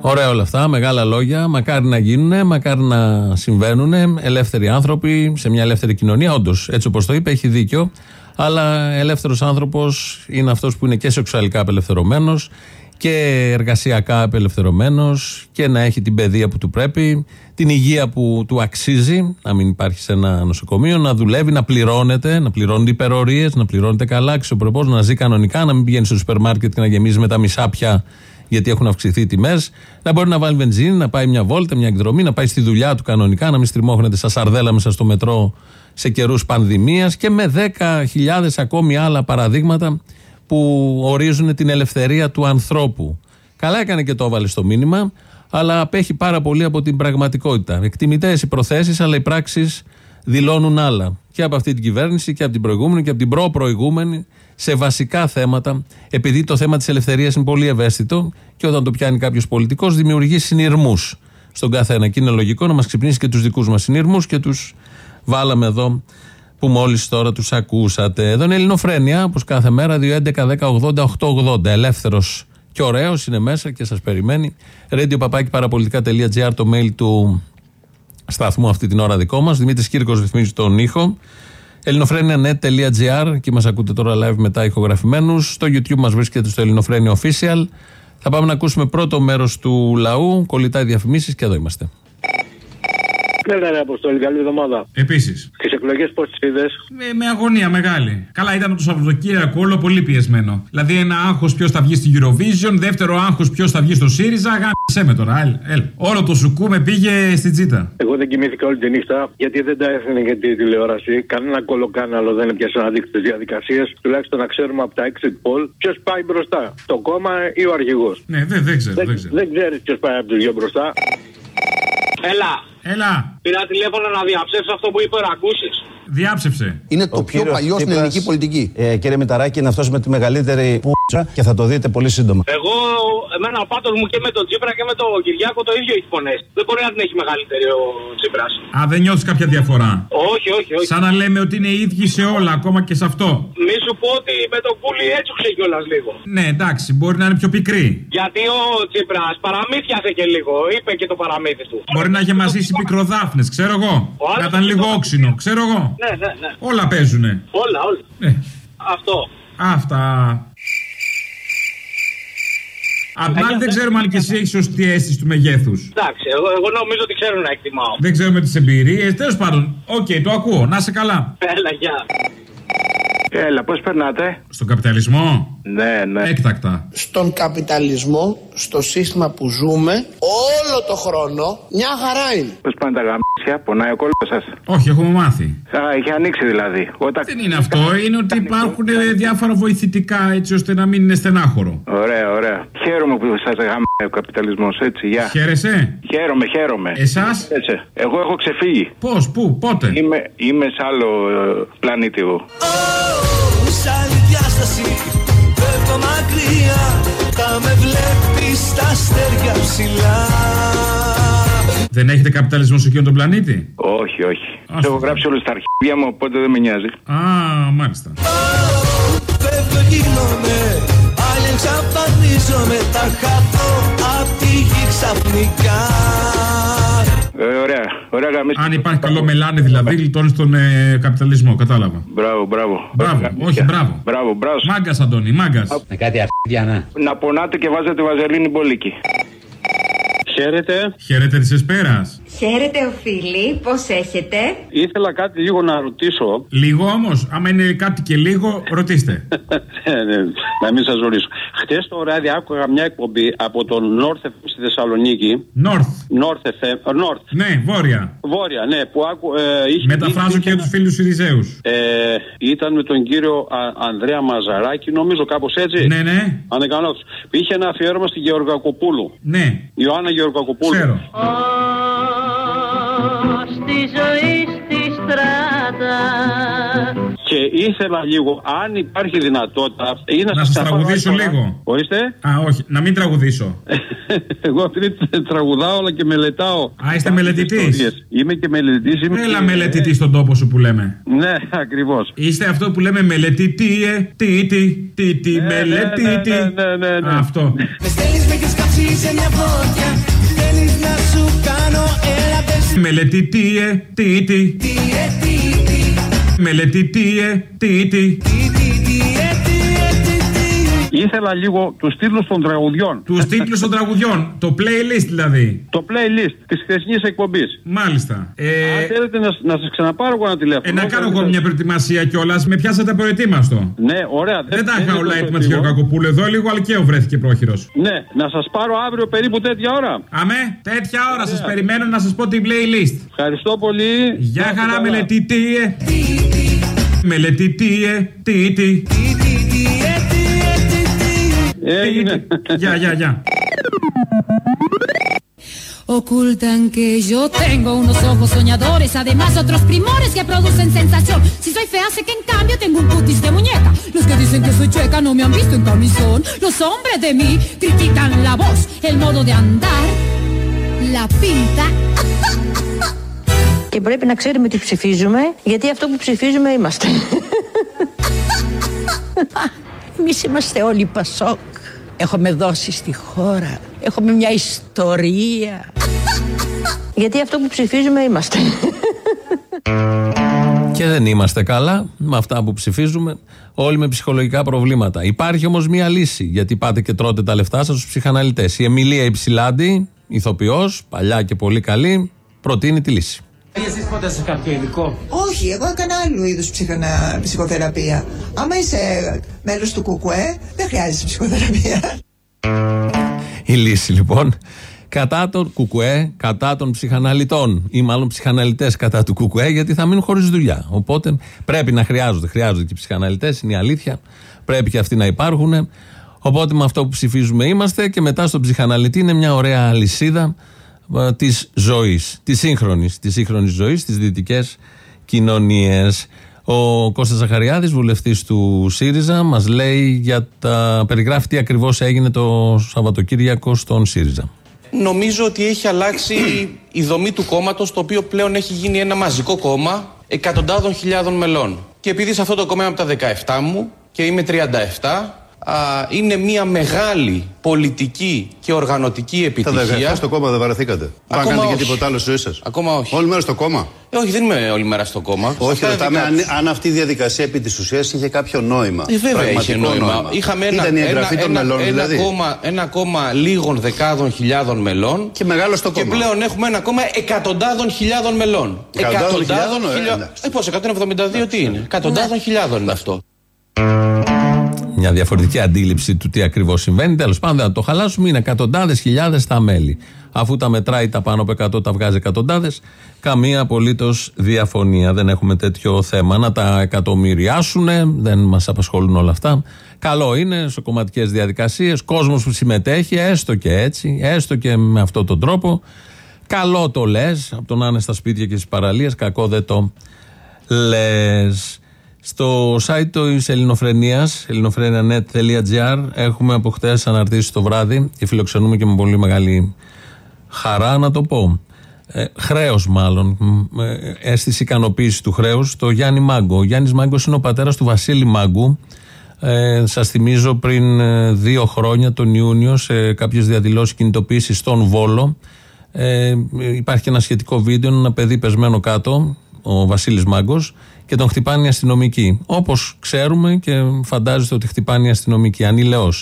Ωραία όλα αυτά, μεγάλα λόγια. Μακάρι να γίνουν, μακάρι να συμβαίνουν. Ελεύθεροι άνθρωποι σε μια ελεύθερη κοινωνία. Όντως, έτσι όπως το είπε, έχει δίκιο. Αλλά ελεύθερος άνθρωπος είναι αυτός που είναι και σεξουαλικά απελευθερωμένος και εργασιακά απελευθερωμένος και να έχει την παιδεία που του πρέπει, την υγεία που του αξίζει, να μην υπάρχει σε ένα νοσοκομείο, να δουλεύει, να πληρώνεται, να πληρώνεται υπερορίες, να πληρώνεται καλά, αξιοπρεπώ, να ζει κανονικά, να μην πηγαίνει στο σούπερ μάρκετ και να γεμίζει με τα μισά πια γιατί έχουν αυξηθεί οι τιμές, να μπορεί να βάλει βενζίνη, να πάει μια βόλτα, μια εκδρομή, να πάει στη δουλειά του κανονικά, να μην στριμώχνεται σαν σαρδέλα μέσα στο μετρό σε καιρούς πανδημίας. Και με 10.000 ακόμη άλλα παραδείγματα που ορίζουν την ελευθερία του ανθρώπου. Καλά έκανε και το έβαλε στο μήνυμα, αλλά απέχει πάρα πολύ από την πραγματικότητα. Εκτιμητές οι προθέσεις, αλλά οι πράξεις δηλώνουν άλλα. Και από αυτή την κυβέρνηση και από την προηγούμενη και από την προ-προηγούμενη σε βασικά θέματα, επειδή το θέμα της ελευθερίας είναι πολύ ευαίσθητο και όταν το πιάνει κάποιος πολιτικός, δημιουργεί συνειρμούς στον καθένα. Και είναι λογικό να μας ξυπνήσει και τους δικούς μας συνειρμούς και τους βάλαμε εδώ που μόλις τώρα τους ακούσατε. Εδώ είναι Ελληνοφρένια, όπως κάθε μέρα, 2.11.10.80.880. Ελεύθερος και ωραίος είναι μέσα και σας περιμένει. radio το mail του σταθμού αυτή την ώρα δικό μας. Δημήτρης Κύρκος ρυθμίζει τον ήχο. ελληνοφρένια.net.gr και μας ακούτε τώρα live μετά ηχογραφημένους. Στο YouTube μας βρίσκεται στο Ελληνοφρένια Official. Θα πάμε να ακούσουμε πρώτο μέρος του λαού, κολλητά διαφημίσεις και εδώ είμαστε.
Έλα ρε Αποστόλη, καλή εβδομάδα.
Επίσης.
Τις εκλογές πώς τις είδες;
Με, με αγωνία μεγάλη. Καλά, ήταν το Σαββατοκύριακο όλο πολύ πιεσμένο. Δηλαδή, ένα άγχος ποιος θα βγει στην Eurovision, δεύτερο άγχος ποιος θα βγει στο ΣΥΡΙΖΑ. Γάμισε με τώρα, έλ, έλ. Όλο το σουκού με πήγε στην τσίτα.
Εγώ δεν κοιμήθηκα όλη τη νύχτα γιατί δεν τα έφερε για τη τηλεόραση. Κανένα κολοκάναλο δεν έπιασε να δείξει τις διαδικασίες. Τουλάχιστον να ξέρουμε από τα exit poll ποιος πάει μπροστά. Το κόμμα ή ο αρχηγός.
Ναι, δεν, δεν ξέρω, δεν ξέρω.
Δεν ξέρεις ποιος πάει από τους δυο μπροστά.
Έλα.
Έλα.
Πήρα τηλέφωνο να διαψεύσω αυτό που είπε ο Ρακούσης.
Διάψευσε.
Είναι το πιο παλιός στην ελληνική πολιτική.
Ε, κύριε Μηταράκη, είναι αυτός με τη μεγαλύτερη πούτσα και θα το δείτε πολύ σύντομα.
Εγώ, εμένα ο πάτος μου και με τον Τσίπρα και με τον Κυριάκο το ίδιο έχει φωνέ. Δεν μπορεί να την έχει μεγαλύτερη ο Τσίπρας.
Α, δεν νιώθεις κάποια διαφορά;
Όχι, όχι, όχι.
Σαν να λέμε ότι είναι οι ίδιοι σε όλα, ακόμα και σε αυτό.
Μη σου πω ότι με τον Κούλη έτσουξε κιόλας λίγο.
Ναι, εντάξει, μπορεί να είναι πιο πικρή.
Γιατί ο Τσίπρας παραμύθιασε και λίγο. Είπε και το παραμύθι του.
Μπορεί να είχε μασήσει πικροδάφνες, ξέρω εγώ.
Ο άλλος
Να ήταν λίγο όξινο, ξέρω εγώ.
Ναι, ναι, ναι.
Όλα παίζουνε.
Όλα, όλα.
Ναι.
Αυτό.
Αυτά. Απ' την άλλη δεν ξέρουμε αν και εσύ έχεις σωστή αίσθηση του μεγέθους.
Εντάξει, εγώ, εγώ νομίζω ότι ξέρω να εκτιμάω.
Δεν ξέρουμε τις εμπειρίες. Τέλος πάντων, οκ, το ακούω. Να είσαι καλά.
Έλα, γεια.
Έλα, πώς περνάτε;
Στον καπιταλισμό.
Ναι, ναι.
Έκτακτα.
Στον καπιταλισμό, στο σύστημα που ζούμε, όλο το χρόνο, μια χαρά είναι.
Πώς πάνε τα γαμίσια, πονάει ο κόλλο σας;
Όχι, έχουμε μάθει.
Α, είχε ανοίξει δηλαδή. Όταν...
Δεν είναι αυτό, είναι ότι υπάρχουν ε, διάφορα βοηθητικά έτσι ώστε να μην είναι στενάχωρο.
Ωραία, ωραία. Χαίρομαι που σας γαμάει ο καπιταλισμός, έτσι, γεια.
Χαίρεσαι;
Χαίρομαι, χαίρομαι.
Εσάς;
Έτσι. Εγώ έχω ξεφύγει.
Πώς, πού, πότε;
Είμαι, είμαι σε άλλο ε, πλανήτη εγώ.
Σ' άλλη διάσταση Πέφτω μακριά Θα με βλέπεις στα αστέρια ψηλά
Δεν έχετε καπιταλισμό σε εκείνον τον πλανήτη;
Όχι, όχι. Το έχω γράψει όλο στα αρχίδια μου, οπότε δεν με νοιάζει.
Α, μάλιστα.
Φεύγω γίνομαι Άλλη εξαφανίζομαι Τα χαθώ απ' τη γη ξαφνικά
Ε, ωραία, ωραία γαμίσια.
Αν υπάρχει καλό μελάνι δηλαδή, γλιτώνεις τον ε, καπιταλισμό, κατάλαβα.
Μπράβο, μπράβο.
Μπράβο, όχι, μπράβο.
Μπράβο, μπράβο.
Μάγκας, Αντώνη, μάγκας.
Με κάτι αρχίδια, να.
Να πονάτε και βάζετε βαζελίνη μπολίκι. Χαίρετε.
Χαίρετε της Εσπέρας.
Χαίρετε, οφείλει. Πώς έχετε;
Ήθελα κάτι λίγο να ρωτήσω.
Λίγο όμως, άμα είναι κάτι και λίγο, ρωτήστε.
Ε, ναι, να μην σας ρωτήσω. Χτες το βράδυ άκουγα μια εκπομπή από τον North FM στη Θεσσαλονίκη.
North.
North FM. ε, North.
Ναι, βόρεια.
Βόρεια, ναι, που άκου, ε, είχε,
Μεταφράζω και τους φίλους Ιριζέου.
Ε, ήταν με τον κύριο Α- Ανδρέα Μαζαράκη, νομίζω κάπως έτσι.
Ναι, ναι.
Αν δεν κάνω λάθος. Είχε ένα αφιέρωμα στη Γεωργακοπούλου.
Ναι.
Ιωάννα Γεωργακοπούλου.
Ξέρω.
Στη ζωή στη στράτα.
Και ήθελα λίγο, αν υπάρχει δυνατότητα. Ή να,
Να
σας
σα τραγουδήσω
ξαναπάρω τώρα.
λίγο.
Ορίστε.
Α, όχι, να μην τραγουδήσω.
Εγώ αυτή τραγουδάω αλλά και μελετάω.
Α, είστε
κάποιες
μελετητής.
ιστορίες. Είμαι και μελετητής. Είμαι
Έλα
και...
μελετητής στον τόπο σου που λέμε.
Ναι, ακριβώς.
Είστε αυτό που λέμε μελετητή, ε, τι, τι, τι, τι, μελετητή.
ναι, ναι, ναι.
Αυτό.
Με στέλνεις με έχεις κάψει σε μια φωτιά
Μελετητή, ε, τι, τι.
Τι ε, τι, τι
Μελετητή, ε, τι, τι.
Ήθελα λίγο τους τίτλους των τραγουδιών.
Τους τίτλους των τραγουδιών. Το playlist δηλαδή.
Το playlist της χθεσινής εκπομπής.
Μάλιστα. Ε,
Αν θέλετε να, να σας ξαναπάρω εγώ ένα τηλέφωνο.
ε, να κάνω εγώ
θέλετε-
μια προετοιμασία κιόλας. Με πιάσατε προετοίμαστο.
Ναι, ωραία.
Δεν τα
είναι
είχα όλα
τόσο
έτοιμα της
έτοιμο.
Γεωργακοπούλου εδώ, λίγο αλκαίο βρέθηκε πρόχειρος.
Ναι, να σας πάρω αύριο περίπου τέτοια ώρα.
Αμέ, τέτοια ώρα σας περιμένω να σας πω την playlist.
Ευχαριστώ πολύ.
Γεια
Να είστε
χαρά,
καλά.
μελετητή, ε. Μελετητή, ε, τι, τι.
Έγινε.
Γεια, γεια, γεια.
Ocultan que yo tengo unos ojos soñadores, además otros primores que producen sensación. Si soy fea, sé que en cambio tengo un cutis de muñeca. Los que dicen que soy chueca no me han visto en camisón. Los hombres de mí critican la voz, el modo de andar, la pinta.
Και πρέπει να ξέρουμε τι ψηφίζουμε, γιατί αυτό που ψηφίζουμε είμαστε.
Εμείς είμαστε όλοι Πασόκ. Έχουμε δώσει στη χώρα. Έχουμε μια ιστορία.
γιατί αυτό που ψηφίζουμε είμαστε.
Και δεν είμαστε καλά με αυτά που ψηφίζουμε, όλοι με ψυχολογικά προβλήματα. Υπάρχει όμως μία λύση, γιατί πάτε και τρώτε τα λεφτά σας στους ψυχαναλυτές. Η Εμιλία Υψηλάντη, ηθοποιός, παλιά και πολύ καλή, προτείνει τη λύση.
Εσείς ποτέ σε κάποιο ειδικό;
Όχι, εγώ έκανα άλλου είδους ψυχοθεραπεία. Άμα είσαι μέλος του ΚΚΕ, δεν χρειάζεσαι ψυχοθεραπεία.
Η λύση λοιπόν κατά τον Κουκουέ, κατά των ψυχαναλυτών ή μάλλον ψυχαναλυτές κατά του Κουκουέ, γιατί θα μείνουν χωρίς δουλειά. Οπότε πρέπει να χρειάζονται. Χρειάζονται και οι ψυχαναλυτές, είναι η αλήθεια. Πρέπει και αυτοί να υπάρχουν. Οπότε με αυτό που ψηφίζουμε είμαστε και μετά στον ψυχαναλυτή είναι μια ωραία αλυσίδα της ζωής, της σύγχρονης της σύγχρονης ζωής, στι δυτικές κοινωνίες. Ο Κώστας Ζαχαριάδης, βουλευτής του ΣΥΡΙΖΑ, μας λέει για τα περιγράφει τι ακριβώς έγινε το Σαββατοκύριακο στον ΣΥΡΙΖΑ.
Νομίζω ότι έχει αλλάξει η δομή του κόμματος, το οποίο πλέον έχει γίνει ένα μαζικό κόμμα εκατοντάδων χιλιάδων μελών. Και επειδή σε αυτό το κόμμα είμαι από τα 17 μου και είμαι 37, α, είναι μια μεγάλη πολιτική και οργανωτική επιτυχία.
Τα 17 στο κόμμα δεν βαρεθήκατε. Ακόμα κάνετε και τίποτα άλλο στη ζωή σας.
Ακόμα όχι.
Όλη μέρα στο κόμμα.
Ε, όχι, δεν είμαι όλη μέρα στο κόμμα.
Όχι, ρωτάμε αν, αν αυτή η διαδικασία επί της ουσίας είχε κάποιο νόημα.
Ε, βέβαια είχε νόημα. νόημα. Είχαμε ένα,
Ήταν η εγγραφή
ένα,
των μελών,
ένα,
δηλαδή.
Ένα κόμμα, ένα κόμμα λίγων δεκάδων χιλιάδων μελών.
Και μεγάλο στο κόμμα.
Και πλέον έχουμε ένα κόμμα εκατοντάδων χιλιάδων μελών.
Εκατοντάδων χιλιάδων.
Ε, πώς, 172 τι είναι; Εκατοντάδων χιλιάδων είναι αυτό.
Μια διαφορετική αντίληψη του τι ακριβώς συμβαίνει. Τέλος πάντων, δεν θα το χαλάσουμε. Είναι εκατοντάδες χιλιάδες τα μέλη. Αφού τα μετράει τα πάνω από 100, τα βγάζει εκατοντάδες. Καμία απολύτως διαφωνία. Δεν έχουμε τέτοιο θέμα. Να τα εκατομμυριάσουν. Δεν μας απασχολούν όλα αυτά. Καλό είναι σε κομματικές διαδικασίες. Κόσμος που συμμετέχει, έστω και έτσι, έστω και με αυτόν τον τρόπο. Καλό το λες. Από το να είναι στα σπίτια και στις παραλίες, κακό δεν το λες. Στο site της Ελληνοφρενίας, ελληνοφρένια.net.gr, έχουμε από χτες αναρτήσεις το βράδυ και φιλοξενούμε και με πολύ μεγάλη χαρά να το πω. Ε, χρέος, μάλλον. Ε, αίσθηση ικανοποίησης του χρέους. Το Γιάννη Μάγκο. Ο Γιάννης Μάγκος είναι ο πατέρας του Βασίλη Μάγκου. Ε, Σας θυμίζω πριν ε, δύο χρόνια, τον Ιούνιο, σε κάποιες διαδηλώσεις κινητοποίησης στον Βόλο. Ε, υπάρχει και ένα σχετικό βίντεο, ένα παιδί πεσμένο κάτω, ο Βασίλης Μάγκος, και τον χτυπάνε οι αστυνομικοί. Όπως ξέρουμε και φαντάζεστε ότι χτυπάνε οι αστυνομικοί. Ανήλαιό.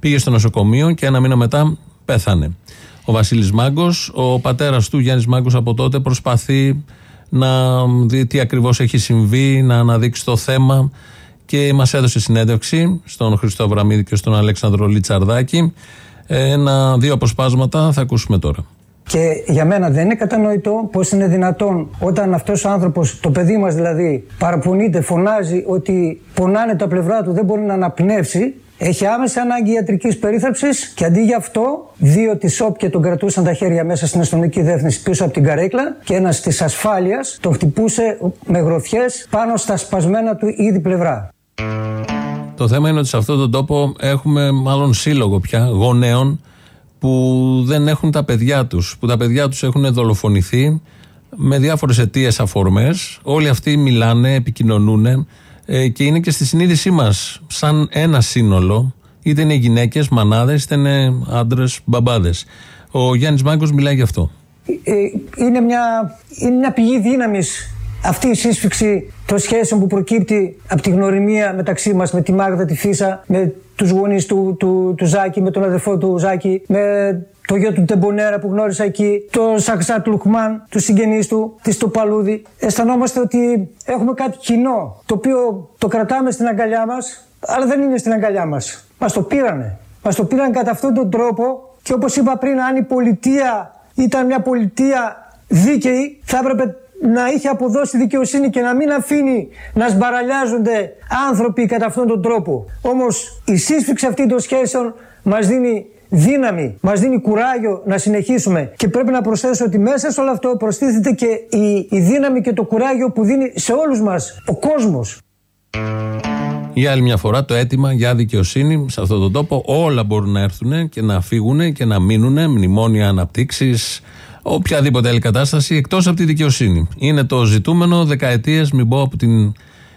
Πήγε στο νοσοκομείο και ένα μήνα μετά πέθανε. Ο Βασίλης Μάγκος, ο πατέρας του Γιάννης Μάγκος από τότε προσπαθεί να δει τι ακριβώς έχει συμβεί, να αναδείξει το θέμα και μας έδωσε συνέντευξη στον Χριστό Αβραμίδη και στον Αλέξανδρο Λιτσαρδάκη. Ένα, δύο αποσπάσματα θα ακούσουμε τώρα.
Και για μένα δεν είναι κατανοητό πώς είναι δυνατόν όταν αυτός ο άνθρωπος, το παιδί μας δηλαδή, παραπονείται, φωνάζει ότι πονάνε τα πλευρά του, δεν μπορεί να αναπνεύσει. Έχει άμεσα ανάγκη ιατρικής περίθαλψης και αντί για αυτό, δύο της ΣΟΠ και τον κρατούσαν τα χέρια μέσα στην αστυνομική διεύθυνση πίσω από την καρέκλα και ένας της ασφάλειας τον χτυπούσε με γροθιές πάνω στα σπασμένα του ήδη πλευρά.
Το θέμα είναι ότι σε αυτόν τον τόπο έχουμε μάλλον σύλλογο πια γονέων που δεν έχουν τα παιδιά τους, που τα παιδιά τους έχουν δολοφονηθεί με διάφορες αιτίες αφορμές. Όλοι αυτοί μιλάνε, επικοινωνούν ε, και είναι και στη συνείδησή μας σαν ένα σύνολο, είτε είναι γυναίκες, μανάδες, είτε είναι άντρες, μπαμπάδες. Ο Γιάννης Μάγκος μιλάει γι' αυτό.
Ε, είναι, μια, είναι μια πηγή δύναμης αυτή η σύσφυξη των σχέσεων που προκύπτει από τη γνωριμία μεταξύ μας με τη Μάγδα, τη Φίσα, με τους γονείς του, του, του Ζάκη, με τον αδερφό του Ζάκη, με το γιο του Τεμπονέρα που γνώρισα εκεί, το Σαξάτ Λουκμάν, τους συγγενείς του, της Στοπαλούδη. Αισθανόμαστε ότι έχουμε κάτι κοινό, το οποίο το κρατάμε στην αγκαλιά μας, αλλά δεν είναι στην αγκαλιά μας. Μας το πήρανε. Μας το πήραν κατά αυτόν τον τρόπο και όπως είπα πριν, αν η πολιτεία ήταν μια πολιτεία δίκαιη, θα έπρεπε να είχε αποδώσει δικαιοσύνη και να μην αφήνει να σμπαραλιάζονται άνθρωποι κατά αυτόν τον τρόπο. Όμως η σύσφυξη αυτή των σχέσεων μας δίνει δύναμη, μας δίνει κουράγιο να συνεχίσουμε και πρέπει να προσθέσω ότι μέσα σε όλο αυτό προστίθεται και η, η δύναμη και το κουράγιο που δίνει σε όλους μας ο κόσμος.
Για άλλη μια φορά το αίτημα για δικαιοσύνη σε αυτόν τον τόπο όλα μπορούν να έρθουν και να φύγουν και να μείνουν μνημόνια αναπτύξεις οποιαδήποτε άλλη κατάσταση εκτός από τη δικαιοσύνη. Είναι το ζητούμενο δεκαετίες, μην πω από την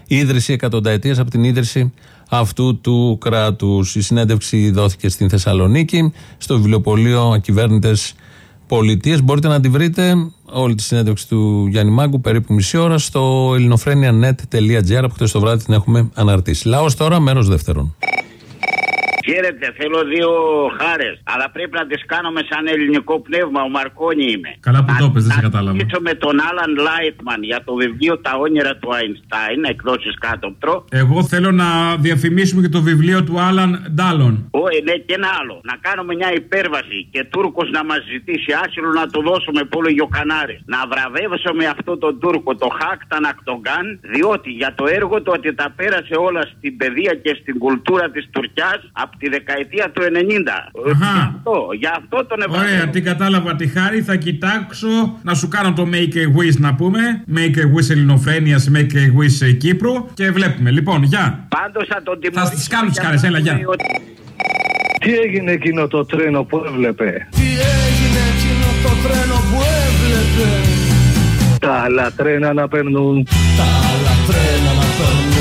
ίδρυση, εκατονταετίες από την ίδρυση αυτού του κράτους. Η συνέντευξη δόθηκε στην Θεσσαλονίκη, στο βιβλιοπωλείο Ακυβέρνητες Πολιτείες. Μπορείτε να τη βρείτε όλη τη συνέντευξη του Γιάννη Μάγκου, περίπου μισή ώρα, στο ελληνοφρένια.net.gr. Από χτες το βράδυ την έχουμε αναρτήσει. Λαός τώρα, μέρος δεύτερον.
Χαίρετε, θέλω δύο χάρες. Αλλά πρέπει να τις κάνουμε σαν ελληνικό πνεύμα. Ο Μαρκόνι είμαι.
Καλά που το πες, δεν σε κατάλαβα.
Θα με τον Άλαν Λάιτμαν για το βιβλίο Τα όνειρα του Αϊνστάιν, εκδόσει κάτωπτρο.
Εγώ θέλω να διαφημίσουμε και το βιβλίο του Άλαν Ντάλον.
Όχι, ναι, και ένα άλλο. Να κάνουμε μια υπέρβαση και Τούρκος να μας ζητήσει άσυλο να το δώσουμε πόλο Γιοκανάρη. Να βραβεύσουμε αυτό τον Τούρκο, το Χάκτα Νακτογκάν, διότι για το έργο του ότι τα πέρασε όλα στην παιδεία και στην κουλτούρα της Τουρκιάς από τη δεκαετία του 90.
Αχα.
Γι' αυτό, γι' αυτό τον ευρωπαϊκό.
Ωραία, την κατάλαβα τη χάρη. Θα κοιτάξω να σου κάνω το Make a Wish να πούμε. Make a Wish Ελληνοφρένειας, Make a Wish ε, Κύπρου. Και βλέπουμε. Λοιπόν, γεια.
Πάντως θα τον
Θα τις κάνω τις χάρες, έλα, γεια.
Τι έγινε εκείνο το τρένο που έβλεπε;
Τι έγινε εκείνο το τρένο που έβλεπε;
Τα άλλα τρένα να περνούν.
Τα άλλα τρένα να περνούν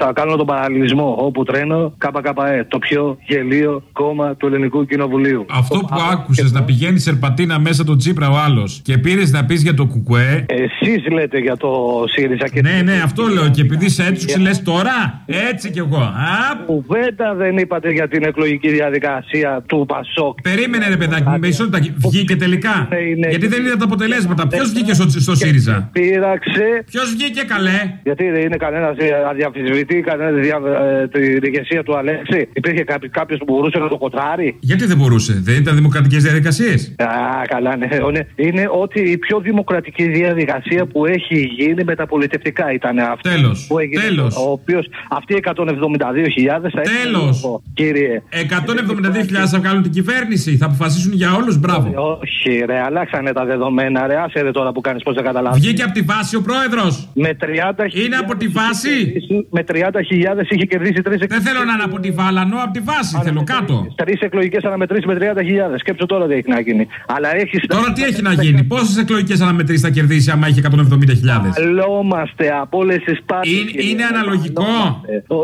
Θα κάνω τον παραλληλισμό όπου τρένο ΚΚΕ, το πιο γελίο κόμμα του Ελληνικού Κοινοβουλίου.
Αυτό που άκουσες να πηγαίνει σερπατίνα μέσα το Τσίπρα ο άλλος και πήρες να πεις για το Κουκουέ.
Εσείς λέτε για το ΣΥΡΙΖΑ και.
Ναι, ναι, αυτό λέω. Και επειδή σε έτουξε, λες τώρα. Έτσι κι εγώ. Α,
Κουβέντα δεν είπατε για την εκλογική διαδικασία του Πασόκ.
Περίμενε, ρε παιδάκι μου, με ισότητα. Βγήκε τελικά. Γιατί δεν είδα τα αποτελέσματα. Ποιος βγήκε στο, στο ΣΥΡΙΖΑ;
Πείραξε.
Ποιος βγήκε καλέ;
Γιατί δεν είναι κανένας αδιαφυσβητή κανένα δια, ε, την ηγεσία του Αλέξη. Υπήρχε κάποιος που μπορούσε να το κοτράρει.
Γιατί δεν μπορούσε, δεν ήταν δημοκρατικές διαδικασίες;
Α, καλά, ναι. Είναι, είναι ότι η πιο δημοκρατική διαδικασία που έχει γίνει μεταπολιτευτικά ήταν αυτό.
Τέλος.
Τέλος. Ο οποίος αυτοί οι 172.000 θα
Τέλος.
Κύριε.
172.000 θα βγάλουν την κυβέρνηση. Θα αποφασίσουν για όλους. Μπράβο.
Όχι, ρε, αλλάξανε τα δεδομένα. Ρε, άσε ρε τώρα που κάνεις πώς δεν καταλάβεις.
Βγήκε από τη βάση ο πρόεδρος.
Με 30.000.
Είναι από τη βάση.
Με 30.000 είχε κερδίσει τρεις
Δεν θέλω να είναι από τη Βάλανο, από τη βάση θέλω κάτω.
Τρει εκλογικές αναμετρήσεις με 30.000. Σκέψω τώρα τι έχει να γίνει. Αλλά έχεις...
Τώρα τι έχει να γίνει, πόσες εκλογικές αναμετρήσεις θα κερδίσει άμα έχει 170.000.
Αλόμαστε από όλες τις πάρτε.
Είναι, είναι αναλογικό.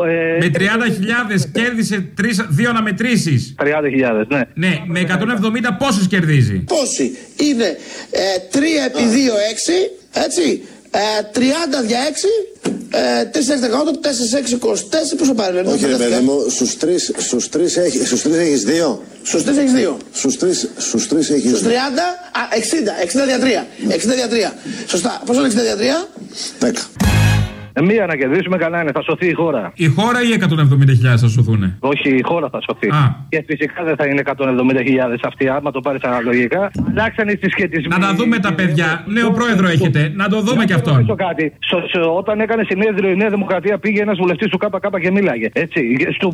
Ε,
με 30.000 κέρδισε τρεις, δύο αναμετρήσεις.
30.000, ναι.
Ναι, με 170 πόσες κερδίζει;
Πόσοι είναι ε, 3 επί 2 6, έτσι; Ε, 30 δια 6, ε, 4 6 18, 4 6 24, πόσο πάρει.
Όχι ρε παιδί μου, στους τρεις, στους τρεις, έχεις, στους τρεις έχεις δύο.
Στους τρεις έχεις δύο.
Στους τρεις, στους τρεις έχεις
Στους 30,
δύο.
α, 60, 60 δια 3. 60 δια 3. Σωστά. Πόσο είναι 60 δια 3?
10.
Ε, Μία να κερδίσουμε καλά είναι, θα σωθεί η χώρα.
Η χώρα ή 170.000 θα σωθούν.
Όχι, η χώρα θα σωθεί.
Α.
Και φυσικά δεν θα είναι 170.000 αυτοί, άμα το πάρει αναλογικά. Αλλάξαν οι συσχετισμοί.
Να τα δούμε τα παιδιά. Νέο πρόεδρο έχετε. Να το δούμε κι
Να
αυτόν.
ρωτήσω κάτι. Στο, στο- όταν έκανε συνέδριο η Νέα Δημοκρατία πήγε ένα βουλευτή του ΚΚ και μίλαγε. Έτσι. Στο,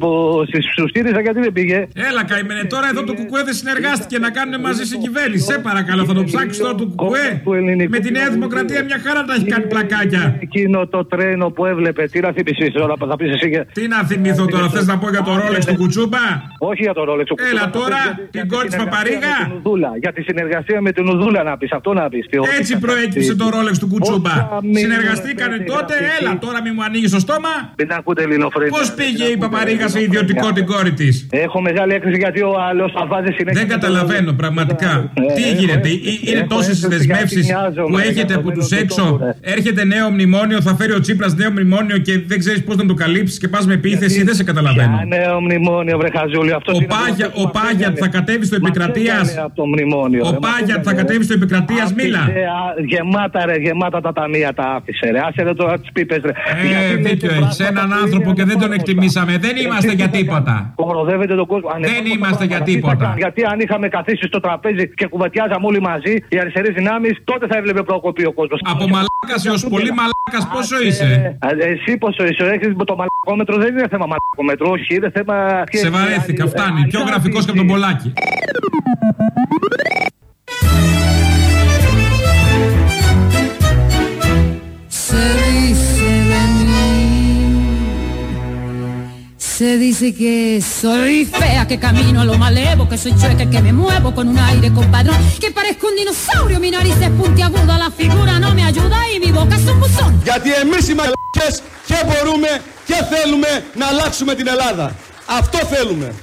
στο ΣΥΡΙΖΑ γιατί δεν πήγε.
Έλα, καημένε τώρα εδώ το κουκουέ δεν συνεργάστηκε να κάνουν μαζί συγκυβέρνηση. Σε παρακαλώ, θα το ψάξει τώρα το κουκουέ. Με τη Νέα Δημοκρατία μια χαρά τα έχει κάνει πλακάκια.
Εκείνο το τρένο που έβλεπε, τι να θυμηθεί τώρα, θα πει εσύ. και-
Τι να θυμηθώ τώρα, θε να πω για το ρόλεξ του κουτσούμπα.
Όχι για το Ρόλεξ. ο
Έλα
Κουτσούμπας,
τώρα,
για-
την
για
κόρη
τη
της
συνεργασία
Παπαρίγα.
με την Ουδούλα. Για τη συνεργασία με την Ουδούλα να πει, αυτό να πει.
Έτσι προέκυψε το ρόλεξ του κουτσούμπα. Συνεργαστήκανε τότε, έλα τώρα μη μου ανοίγει το στόμα.
Μην ακούτε ελληνοφρένια.
Πώ πήγε η Παπαρίγα σε ιδιωτικό την κόρη τη.
Έχω μεγάλη έκρηξη γιατί ο άλλο θα βάζει συνέχεια.
Δεν καταλαβαίνω πραγματικά.
Ε,
Τι
έχω-
γίνεται, Ε- είναι
έχω
τόσε
έκρηξη
δεσμεύσει
γιατί νοιάζομαι
που
για
έχετε
το
από του
μέλλον του
έξω.
τόπου, ρε.
Έρχεται νέο μνημόνιο, θα φέρει ο Τσίπρα νέο μνημόνιο και δεν ξέρεις πώς να το καλύψεις και πας με επίθεση. Δεν σε καταλαβαίνω.
Για νέο μνημόνιο, βρε Χαζούλη. Αυτός
Ο Πάγια, ο Πάγιατ θα κατέβει στο επικρατεία.
από το μνημόνιο.
Ο
ρε. Μας
Πάγιατ θα
έκανε.
κατέβει στο επικρατείας, μίλα.
Άφησε, α, Γεμάτα ρε, γεμάτα τα ταμεία τα άφησε ρε. Άσε ρε τώρα τις πίπες ρε.
Ε, δίκιο έχεις. Έναν άνθρωπο και δεν τον εκτιμήσαμε. Δεν είμαστε για τίποτα.
Κοροδεύετε τον κόσμο. Αν
Δεν
εγώ
είμαστε
το
για
πράγμα,
τίποτα.
τι θα- Γιατί αν είχαμε καθίσει στο τραπέζι και κουβατιάζαμε όλοι μαζί οι αριστερές δυνάμεις, τότε θα έβλεπε προκοπή ο κόσμος.
Από μαλάκας έως πολύ μαλάκας πόσο είσαι;
Εσύ πόσο είσαι, έχεις το μαλακόμετρο δεν είναι θέμα μαλακόμετρο, όχι, είναι θέμα.
Σε βαρέθηκα, φτάνει. Πιο γραφικός και από τον Πολάκη.
Se dice que soy fea, que camino a lo malevo, que soy chueca, que me muevo con un aire compadrón, que parezco un dinosaurio, mi nariz es puntiaguda, la figura no me ayuda y mi boca es un buzón.
Γιατί εμείς οι μαλακές και μπορούμε και θέλουμε να αλλάξουμε την Ελλάδα. Αυτό θέλουμε.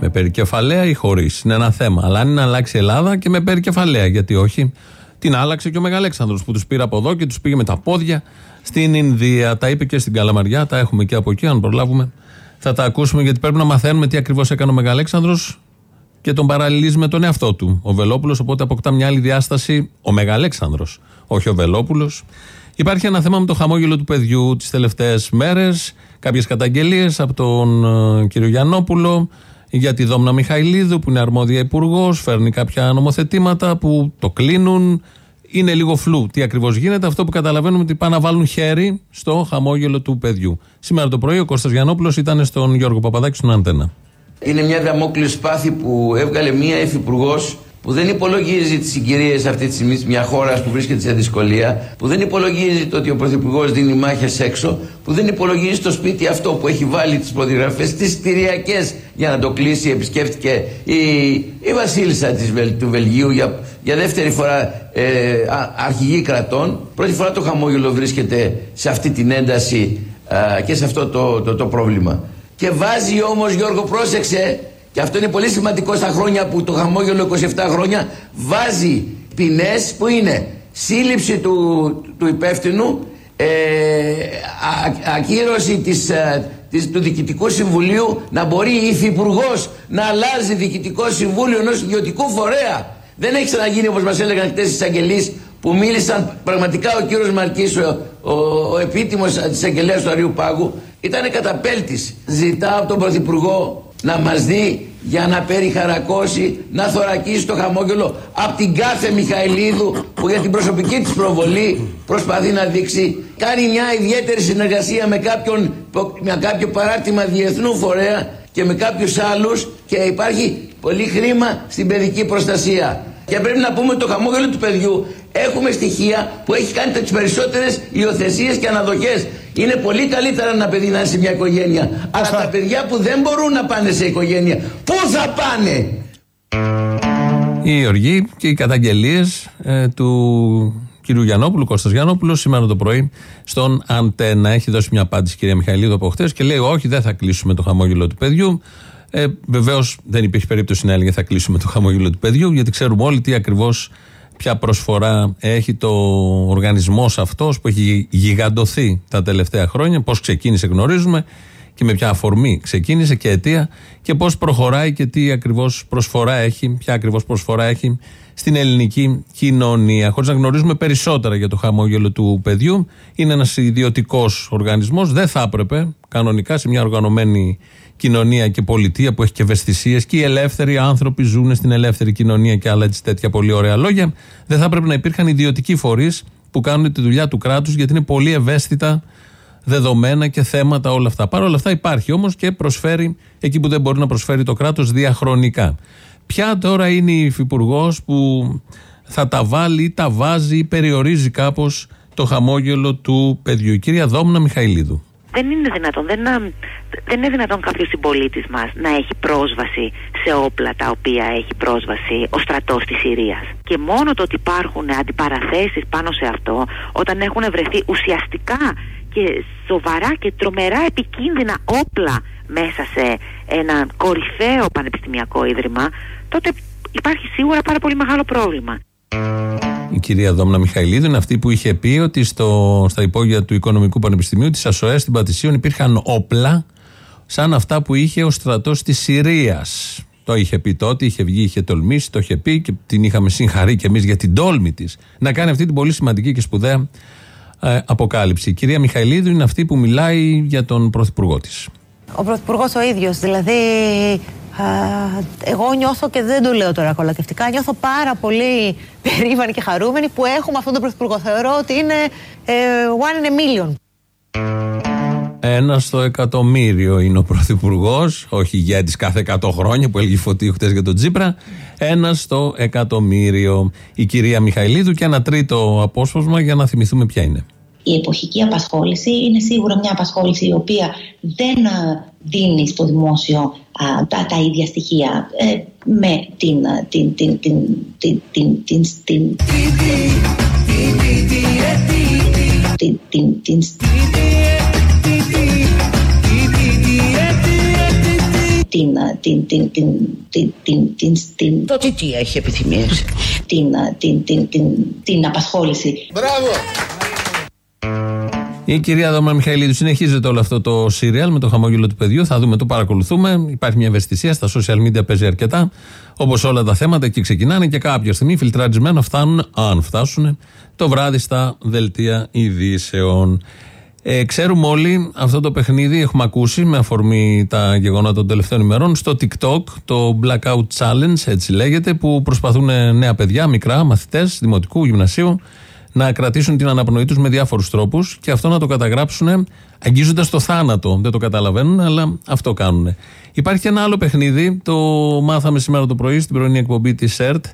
Με περικεφαλαία ή χωρίς. Είναι ένα θέμα. Αλλά αν είναι να αλλάξει η Ελλάδα και με περικεφαλαία, γιατί όχι. Την άλλαξε και ο Μεγαλέξανδρος που τους πήρε από εδώ και τους πήγε με τα πόδια στην Ινδία. Τα είπε και στην Καλαμαριά, τα έχουμε και από εκεί, αν προλάβουμε Θα τα ακούσουμε γιατί πρέπει να μαθαίνουμε τι ακριβώς έκανε ο Μεγαλέξανδρος και τον παραλληλίζει με τον εαυτό του. Ο Βελόπουλος, οπότε αποκτά μια άλλη διάσταση ο Μεγαλέξανδρος, όχι ο Βελόπουλος. Υπάρχει ένα θέμα με το χαμόγελο του παιδιού τις τελευταίες μέρες. Κάποιες καταγγελίες από τον ε, κύριο Γιαννόπουλο για τη Δόμνα Μιχαηλίδου που είναι αρμόδια υπουργός, φέρνει κάποια νομοθετήματα που το κλείνουν. Είναι λίγο φλού τι ακριβώς γίνεται. Αυτό που καταλαβαίνουμε ότι πάνε να βάλουν χέρι στο χαμόγελο του παιδιού. Σήμερα το πρωί ο Κώστας Γιαννόπουλος ήταν στον Γιώργο Παπαδάκη στον Αντένα.
Είναι μια δαμόκλειο σπάθη που έβγαλε μια υφυπουργός που δεν υπολογίζει τις συγκυρίες αυτή τη στιγμή μια χώρα που βρίσκεται σε δυσκολία, που δεν υπολογίζει το ότι ο Πρωθυπουργός δίνει μάχες έξω, που δεν υπολογίζει το σπίτι αυτό που έχει βάλει τις προδιαγραφές, τις κτηριακές για να το κλείσει. Επισκέφτηκε η, η Βασίλισσα της, του Βελγίου για, για δεύτερη φορά ε, αρχηγή κρατών. Πρώτη φορά το χαμόγελο βρίσκεται σε αυτή την ένταση και σε αυτό το, το, το πρόβλημα. Και βάζει όμως Γιώργο πρόσεξε και αυτό είναι πολύ σημαντικό στα χρόνια που το χαμόγελο 27 χρόνια βάζει ποινές που είναι σύλληψη του, του υπεύθυνου ε, ακύρωση της, ε, της, του Διοικητικού Συμβουλίου να μπορεί η Υφυπουργός να αλλάζει Διοικητικό Συμβούλιο ενός ιδιωτικού φορέα. Δεν έχει ξαναγίνει όπως μας έλεγαν χτες στις αγγελίες που μίλησαν πραγματικά ο κύριος Μαρκής ο, ο, ο επίτιμος της αγγελίας του Αριού Πάγου ήταν καταπέλτης. Ζητά από τον Πρωθυπουργό να μας δει για να περιχαρακώσει, να θωρακίσει το χαμόγελο από την κάθε Μιχαηλίδου που για την προσωπική της προβολή προσπαθεί να δείξει κάνει μια ιδιαίτερη συνεργασία με, κάποιον, με κάποιο παράρτημα διεθνού φορέα και με κάποιους άλλους και υπάρχει πολύ χρήμα στην παιδική προστασία. Και πρέπει να πούμε το χαμόγελο του παιδιού έχουμε στοιχεία που έχει κάνει τις περισσότερες υιοθεσίες και αναδοχές. Είναι πολύ καλύτερα ένα παιδί να είναι σε μια οικογένεια. Αλλά τα παιδιά που δεν μπορούν να πάνε σε οικογένεια, πού θα πάνε;
Η οργή και οι καταγγελίες ε, του κυρίου Γιαννόπουλου, Κώστας Γιαννόπουλου, σήμερα το πρωί στον Αντένα. Έχει δώσει μια απάντηση η κυρία Μιχαηλίδου από χτες και λέει: Όχι, δεν θα κλείσουμε το χαμόγελο του παιδιού. Ε, Βεβαίως δεν υπήρχε περίπτωση να έλεγε θα κλείσουμε το χαμόγελο του παιδιού, γιατί ξέρουμε όλοι τι ακριβώς ποια προσφορά έχει το οργανισμό αυτό που έχει γιγαντωθεί τα τελευταία χρόνια, πώς ξεκίνησε γνωρίζουμε και με ποια αφορμή ξεκίνησε και αιτία και πώς προχωράει και τι ακριβώς προσφορά έχει, ποια ακριβώς προσφορά έχει στην ελληνική κοινωνία. Χωρίς να γνωρίζουμε περισσότερα για το χαμόγελο του παιδιού, είναι ένας ιδιωτικός οργανισμός. Δεν θα έπρεπε κανονικά σε μια οργανωμένη κοινωνία και πολιτεία που έχει και ευαισθησίες και οι ελεύθεροι άνθρωποι ζουν στην ελεύθερη κοινωνία και άλλα έτσι τέτοια πολύ ωραία λόγια. Δεν θα έπρεπε να υπήρχαν ιδιωτικοί φορείς που κάνουν τη δουλειά του κράτους γιατί είναι πολύ ευαίσθητα δεδομένα και θέματα όλα αυτά. Παρ' όλα αυτά υπάρχει όμως και προσφέρει εκεί που δεν μπορεί να προσφέρει το κράτος διαχρονικά. Ποια τώρα είναι η υφυπουργός που θα τα βάλει ή τα βάζει ή περιορίζει κάπως το χαμόγελο του παιδιού; Η κυρία Δόμνα Μιχαηλίδου
δεν είναι δυνατόν, δεν, δεν είναι δυνατόν κάποιος συμπολίτης μας να έχει πρόσβαση σε όπλα τα οποία έχει πρόσβαση ο στρατός της Συρίας. Και μόνο το ότι υπάρχουν αντιπαραθέσεις πάνω σε αυτό, όταν έχουν βρεθεί ουσιαστικά και σοβαρά και τρομερά επικίνδυνα όπλα μέσα σε ένα κορυφαίο πανεπιστημιακό ίδρυμα, τότε υπάρχει σίγουρα πάρα πολύ μεγάλο πρόβλημα.
Η κυρία Δόμνα Μιχαηλίδου είναι αυτή που είχε πει ότι στο, στα υπόγεια του Οικονομικού Πανεπιστημίου της ΑΣΟΕ στην Πατησίων υπήρχαν όπλα σαν αυτά που είχε ο στρατός της Συρίας. Το είχε πει τότε, είχε βγει, είχε τολμήσει, το είχε πει και την είχαμε συγχαρεί κι εμείς για την τόλμη της να κάνει αυτή την πολύ σημαντική και σπουδαία ε, αποκάλυψη. Η κυρία Μιχαηλίδου είναι αυτή που μιλάει για τον πρωθυπουργό της.
Ο πρωθυπουργός ο ίδιος, δηλαδή εγώ νιώθω και δεν το λέω τώρα κολακευτικά, νιώθω πάρα πολύ περήφανη και χαρούμενη που έχουμε αυτόν τον πρωθυπουργό. Θεωρώ ότι είναι ε, one in a million.
Ένας στο εκατομμύριο είναι ο πρωθυπουργός, όχι ηγέτη κάθε 100 χρόνια που έλεγε φωτή χτες για τον Τζίπρα. Ένας στο εκατομμύριο. Η κυρία Μιχαηλίδου και ένα τρίτο απόσπασμα για να θυμηθούμε ποια είναι
η εποχική απασχόληση είναι σίγουρα μια απασχόληση η οποία δεν δίνει στο δημόσιο τα, τα ίδια στοιχεία ε, με την, την, την, την, την, την, την, την, την, την, την, την, την, την, την, την, την,
το τι τι έχει επιθυμίες
την, την, την, την, την απασχόληση. Μπράβο!
Η κυρία Δόμα Μιχαηλίδου συνεχίζεται όλο αυτό το σύριαλ με το χαμόγελο του παιδιού. Θα δούμε, το παρακολουθούμε. Υπάρχει μια ευαισθησία. Στα social media παίζει αρκετά. Όπως όλα τα θέματα εκεί ξεκινάνε και κάποια στιγμή φιλτραρισμένα φτάνουν, αν φτάσουν, το βράδυ στα δελτία ειδήσεων. Ε, ξέρουμε όλοι αυτό το παιχνίδι, έχουμε ακούσει με αφορμή τα γεγονότα των τελευταίων ημερών στο TikTok, το Blackout Challenge, έτσι λέγεται, που προσπαθούν νέα παιδιά, μικρά, μαθητές, δημοτικού, γυμνασίου, να κρατήσουν την αναπνοή τους με διάφορους τρόπους και αυτό να το καταγράψουν αγγίζοντας το θάνατο. Δεν το καταλαβαίνουν, αλλά αυτό κάνουν. Υπάρχει και ένα άλλο παιχνίδι, το μάθαμε σήμερα το πρωί στην πρωινή εκπομπή της ΕΡΤ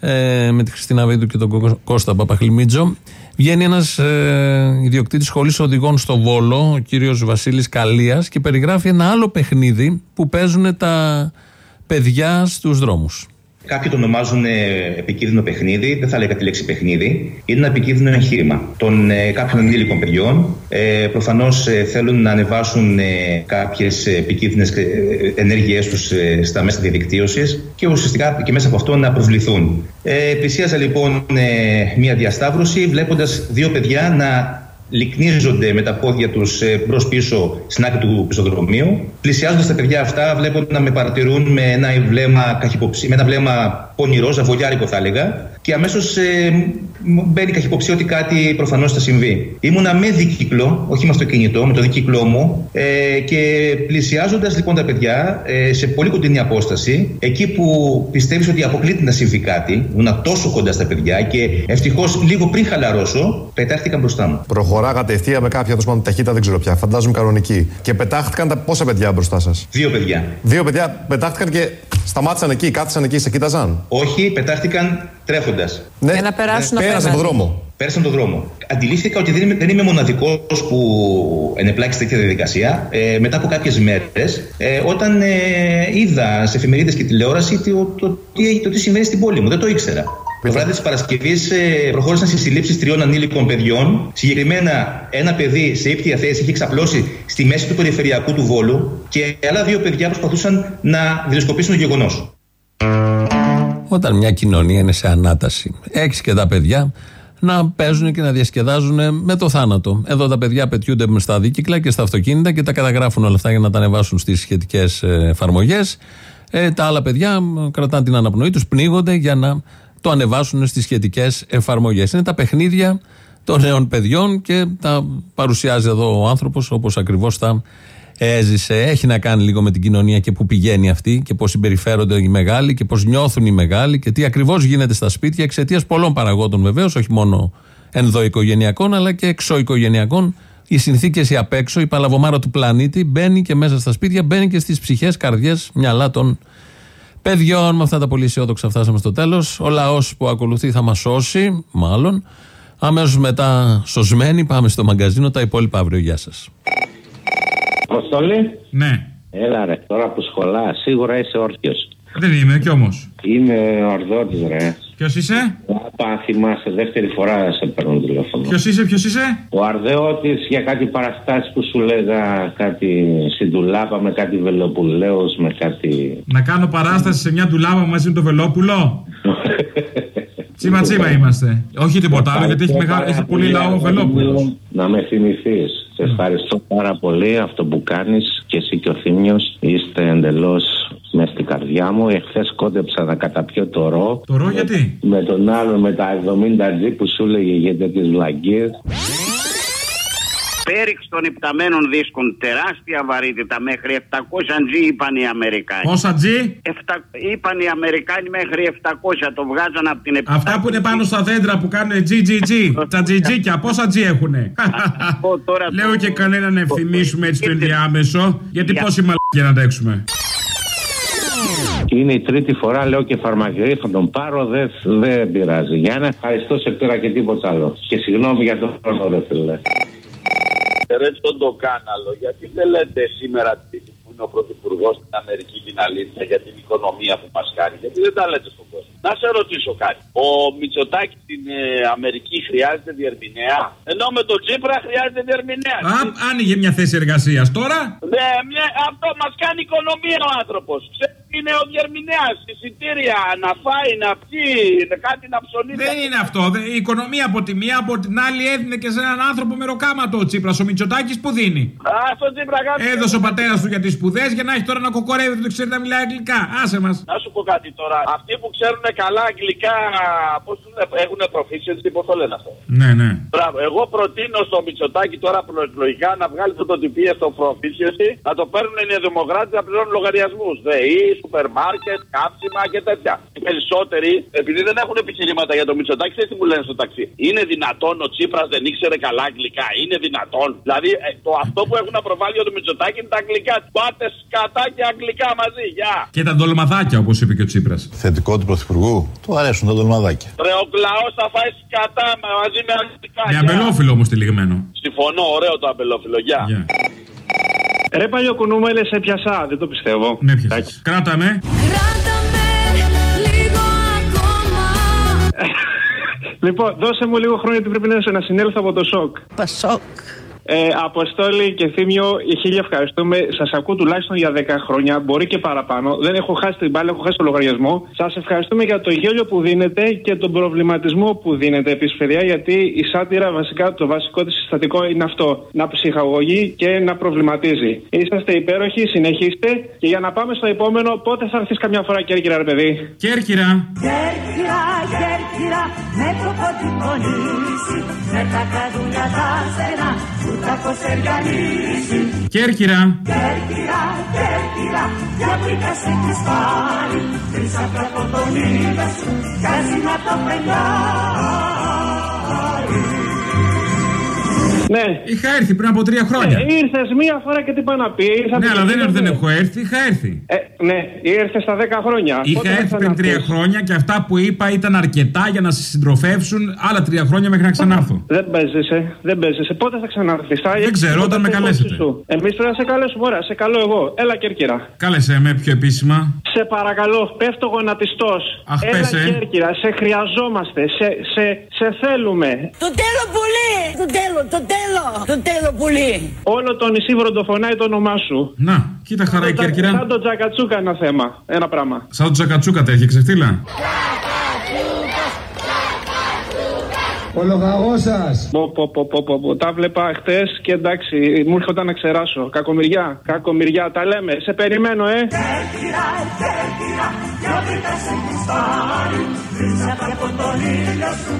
ε, με τη Χριστίνα Βίδου και τον Κο- Κώστα Παπαχλημίτζο. Βγαίνει ένας ε, ιδιοκτήτης σχολής οδηγών στο Βόλο, ο κύριος Βασίλης Καλίας, και περιγράφει ένα άλλο παιχνίδι που παίζουν τα παιδιά στους δρόμους.
Κάποιοι το ονομάζουν ε, επικίνδυνο παιχνίδι, δεν θα λέγα τη λέξη παιχνίδι. Είναι ένα επικίνδυνο εγχείρημα των ε, κάποιων ενήλικων παιδιών. Ε, Προφανώς θέλουν να ανεβάσουν ε, κάποιες επικίνδυνες ενέργειές τους ε, στα μέσα διαδικτύωσης και ουσιαστικά και μέσα από αυτό να προβληθούν. Ε, πλησίαζα λοιπόν ε, μια διασταύρωση βλέποντας δύο παιδιά να λυκνίζονται με τα πόδια τους μπρος πίσω στην άκρη του πεζοδρομίου. Πλησιάζοντας τα παιδιά αυτά, βλέπω να με παρατηρούν με ένα βλέμμα, καχυποψή, με ένα βλέμμα πονηρό, ζαβολιάρικο θα έλεγα, και αμέσως ε, μου μπαίνει καχυποψία ότι κάτι προφανώς θα συμβεί. Ήμουνα με δίκυκλο, όχι με αυτοκίνητο, με το δίκυκλό μου, ε, και πλησιάζοντας λοιπόν τα παιδιά ε, σε πολύ κοντινή απόσταση, εκεί που πιστεύεις ότι αποκλείται να συμβεί κάτι, ήμουνα τόσο κοντά στα παιδιά και ευτυχώς λίγο πριν χαλαρώσω, πετάχτηκαν μπροστά μου.
Προχωράγατε ευθεία με κάποια τόσο πάντων ταχύτητα, δεν ξέρω πια. Φαντάζομαι κανονική. Και πετάχτηκαν τα πόσα παιδιά μπροστά σας;
Δύο παιδιά.
Δύο παιδιά πετάχτηκαν και σταμάτησαν εκεί, κάθισαν εκεί, σε κοίταζαν.
Όχι, πετάχτηκαν τρέχοντας.
Ναι,
Για να περάσουν
πέρασαν
απέναντι.
τον δρόμο.
Πέρασαν τον δρόμο. Αντιλήφθηκα ότι δεν είμαι, δεν είμαι μοναδικός που ενεπλάκη σε τέτοια διαδικασία. Ε, μετά από κάποιες μέρες, ε, όταν ε, είδα σε εφημερίδες και τηλεόραση το, το, τι- το τι συμβαίνει στην πόλη μου. Δεν το ήξερα. Το βράδυ της Παρασκευής ε, προχώρησαν στι συλλήψεις τριών ανήλικων παιδιών. Συγκεκριμένα, ένα παιδί σε ύπτια θέση είχε ξαπλώσει στη μέση του περιφερειακού του Βόλου και άλλα δύο παιδιά προσπαθούσαν να δηλοσκοπήσουν το γεγονός.
Όταν μια κοινωνία είναι σε ανάταση, έχεις και τα παιδιά να παίζουν και να διασκεδάζουν με το θάνατο. Εδώ τα παιδιά πετιούνται μες στα δίκυκλα και στα αυτοκίνητα και τα καταγράφουν όλα αυτά για να τα ανεβάσουν στις σχετικές εφαρμογές. Ε, τα άλλα παιδιά μ, κρατάνε την αναπνοή τους, πνίγονται για να το ανεβάσουν στις σχετικές εφαρμογές. Είναι τα παιχνίδια των νέων παιδιών και τα παρουσιάζει εδώ ο άνθρωπος όπως ακριβώς τα έζησε. Έχει να κάνει λίγο με την κοινωνία και πού πηγαίνει αυτή και πώς συμπεριφέρονται οι μεγάλοι και πώς νιώθουν οι μεγάλοι και τι ακριβώς γίνεται στα σπίτια εξαιτίας πολλών παραγόντων βεβαίως, όχι μόνο ενδοοικογενειακών αλλά και εξωοικογενειακών. Οι συνθήκες οι απ' έξω, η παλαβομάρα του πλανήτη μπαίνει και μέσα στα σπίτια, μπαίνει και στις ψυχές, καρδιές, μυαλά των παιδιών. Με αυτά τα πολύ αισιόδοξα φτάσαμε στο τέλος. Ο λαός που ακολουθεί θα μας σώσει, μάλλον. Αμέσως μετά, σωσμένοι, πάμε στο μαγκαζίνο. Τα υπόλοιπα αύριο. Γεια σας.
Αποστολή.
Ναι.
Έλα ρε, τώρα που σχολάς, σίγουρα είσαι όρθιος.
Δεν είμαι κι όμως.
Είμαι ορδότη, ρε.
Ποιος είσαι;
Αν θυμάσαι, δεύτερη φορά σε παίρνω τηλέφωνο.
Ποιος είσαι, ποιος είσαι;
Ο Αρδεώτης για κάτι παραστάσεις που σου λέγα, κάτι στην τουλάπα με κάτι βελοπουλέους, με κάτι.
Να κάνω παράσταση σε μια ντουλάπα μαζί με το Βελόπουλο; Τσίμα τσίμα είμαστε. Όχι τίποτα άλλο, γιατί έχει, μεγάλο, έχει πολύ λαό ο Βελόπουλος.
Να με θυμηθείς. Σε ευχαριστώ πάρα πολύ αυτό που κάνεις και εσύ και ο Θήμιος είστε εντελώς με στην καρδιά μου. Εχθές κόντεψα να καταπιώ το ρο.
Το ρο γιατί;
Με τον άλλον με τα 70G που σου έλεγε για τέτοιες βλαγκίε.
Πέριξ των υπταμένων δίσκων τεράστια βαρύτητα μέχρι 700 G είπαν οι Αμερικάνοι.
Πόσα G?
Εφτα... Είπαν οι Αμερικάνοι μέχρι 700 το βγάζαν από την επιστήμη.
Αυτά που είναι πάνω στα δέντρα που κάνουν GGG. Τα GG πόσα G έχουνε; Λέω και κανένα να ευθυμίσουμε έτσι το ενδιάμεσο, γιατί πόσοι μαλακοί να αντέξουμε.
Είναι η τρίτη φορά, λέω και φαρμακερή, θα τον πάρω, δεν δεν πειράζει. Για να ευχαριστώ, σε πήρα και τίποτα άλλο. Και συγγνώμη για τον χρόνο, ρε φίλε.
Ρε στον το κάναλο, γιατί δεν λέτε σήμερα που είναι ο Πρωθυπουργός στην Αμερική την αλήθεια για την οικονομία που μας κάνει, γιατί δεν τα λέτε στον κόσμο. Να σε ρωτήσω κάτι. Ο Μητσοτάκη στην ε, Αμερική χρειάζεται διερμηνέα, ενώ με τον Τσίπρα χρειάζεται διερμηνέα.
Α, άνοιγε μια θέση εργασίας τώρα.
Ναι, μια- αυτό μας κάνει οικονομία ο άνθρωπος. Είναι ο διερμηνέα. Εισιτήρια να φάει, να πιει, κάτι να ψωνίσει.
Δεν είναι αυτό. Δε- Η οικονομία από τη μία, από την άλλη έδινε και σε έναν άνθρωπο με ροκάματο ο Τσίπρας. Ο Μητσοτάκης που δίνει.
Α, στο Τσίπρα γάμισε.
Έδωσε ο πατέρας του για τις σπουδές για να έχει τώρα να κοκορεύει, δεν το ξέρει να μιλάει αγγλικά. Άσε μας.
Να σου πω κάτι τώρα. Αυτοί που ξέρουν καλά αγγλικά, πώς έχουν proficiency, πώς το λένε αυτό;
Ναι, ναι.
Μπράβο. Εγώ προτείνω στο Μητσοτάκι τώρα προεκλογικά να βγάλει αυτό το τυπίε στο proficiency, να το παίρνουν οι δημοκράτες να πληρώνουν λογαριασμούς. ΔΕΗ, σούπερ μάρκετ, κάψιμα και τέτοια. Οι περισσότεροι, επειδή δεν έχουν επιχειρήματα για το Μητσοτάκι, ξέρεις τι μου λένε στο ταξί. Είναι δυνατόν ο Τσίπρας δεν ήξερε καλά αγγλικά; Είναι δυνατόν. Δηλαδή ε, το αυτό που έχουν να προβάλλει για το Μητσοτάκι είναι τα αγγλικά. Πάτε σκατά και αγγλικά μαζί. Γεια.
Και τα ντολμαδάκια όπως είπε και ο Τσίπρας.
Θετικό του Πρωθυπουργού. Του αρέσουν τα ντολμαδάκια.
Ρε ο κλαός θα φάει σκατά μαζί με αγγλικά.
Με
Γεια.
αμπελόφιλο όμως τυλιγμένο.
Συμφωνώ, ωραίο το αμπελόφιλο. Γεια.
Ρε παλιό κουνούμελε σε πιασά, δεν το πιστεύω.
Ναι, πιασά. Κράτα με.
Λίγο ακόμα.
Λοιπόν, δώσε μου λίγο χρόνο γιατί πρέπει να, να συνέλθω από το σοκ.
Πασόκ.
Ε, Αποστόλη και Θήμιο, χίλια ευχαριστούμε. Σας ακούω τουλάχιστον για 10 χρόνια, μπορεί και παραπάνω. Δεν έχω χάσει την μπάλα, έχω χάσει το λογαριασμό. Σας ευχαριστούμε για το γέλιο που δίνετε και τον προβληματισμό που δίνετε επίσης, παιδιά, γιατί η σάτυρα βασικά το βασικό της συστατικό είναι αυτό. Να ψυχαγωγεί και να προβληματίζει. Είσαστε υπέροχοι, συνεχίστε. Και για να πάμε στο επόμενο, πότε θα έρθεις καμιά φορά, Κέρκυρα, ρε παιδί;
Κέρκυρα.
Κέρκυρα, Κέρκυρα, με το κοντινό νησί Με τα καδούλια τα στενά που τα κοστεριανίσει
Κέρκυρα.
Κέρκυρα, Κέρκυρα, για βρήκα σε έχεις πάρει Τρεις απ' από τον ήλιος σου, κάζει να το πεντάρει
Ναι.
Είχα έρθει πριν από τρία χρόνια.
Ε, ήρθες μία φορά και τι πάει να πεις. Ήρθα
Ναι,
την
αλλά δεν,
είδαμε.
δεν έχω έρθει, είχα έρθει.
Ε, ναι, ήρθες στα 10 χρόνια.
Είχα
Πότε θα
έρθει πριν
ξαναρθείς;
τρία χρόνια και αυτά που είπα ήταν αρκετά για να σε συντροφεύσουν άλλα τρία χρόνια μέχρι να ξανάρθω.
Δεν παίζεσαι, δεν παίζεσαι. Πότε θα ξαναρθεί.
Δεν ξέρω, όταν με καλέσετε.
Εμείς πρέπει να σε καλέσουμε, ωραία, σε καλώ εγώ. Έλα, Κέρκυρα.
Κάλεσε με πιο επίσημα.
Σε παρακαλώ, πέφτω γονατιστός.
Αχ,
Έλα,
πες, ε.
Κέρκυρα, σε χρειαζόμαστε. Σε, σε, σε θέλουμε.
Το τέλο πολύ! Το τέλο, το τέλο! Το τέλο πολύ!
Όλο το νησί βροντοφωνάει το όνομά σου.
Να, κοίτα χαρά η
Σαν το-
Κέρκυρα.
Σαν το Τζακατσούκα ένα θέμα. Ένα πράγμα.
Σαν το τσακατσούκα τέτοια ξεφτύλα.
Ο λογαγό σας. Πω, πω, πω, πω, πω, πω. Τα βλέπα χτες και εντάξει, μου έρχονταν να ξεράσω. Κακομοιριά, κακομοιριά, τα λέμε. Σε περιμένω, ε.
Κέρκυρα, Κέρκυρα, για βρήκα σε έχεις πάρει Τρεις απ' από τον ήλιο σου,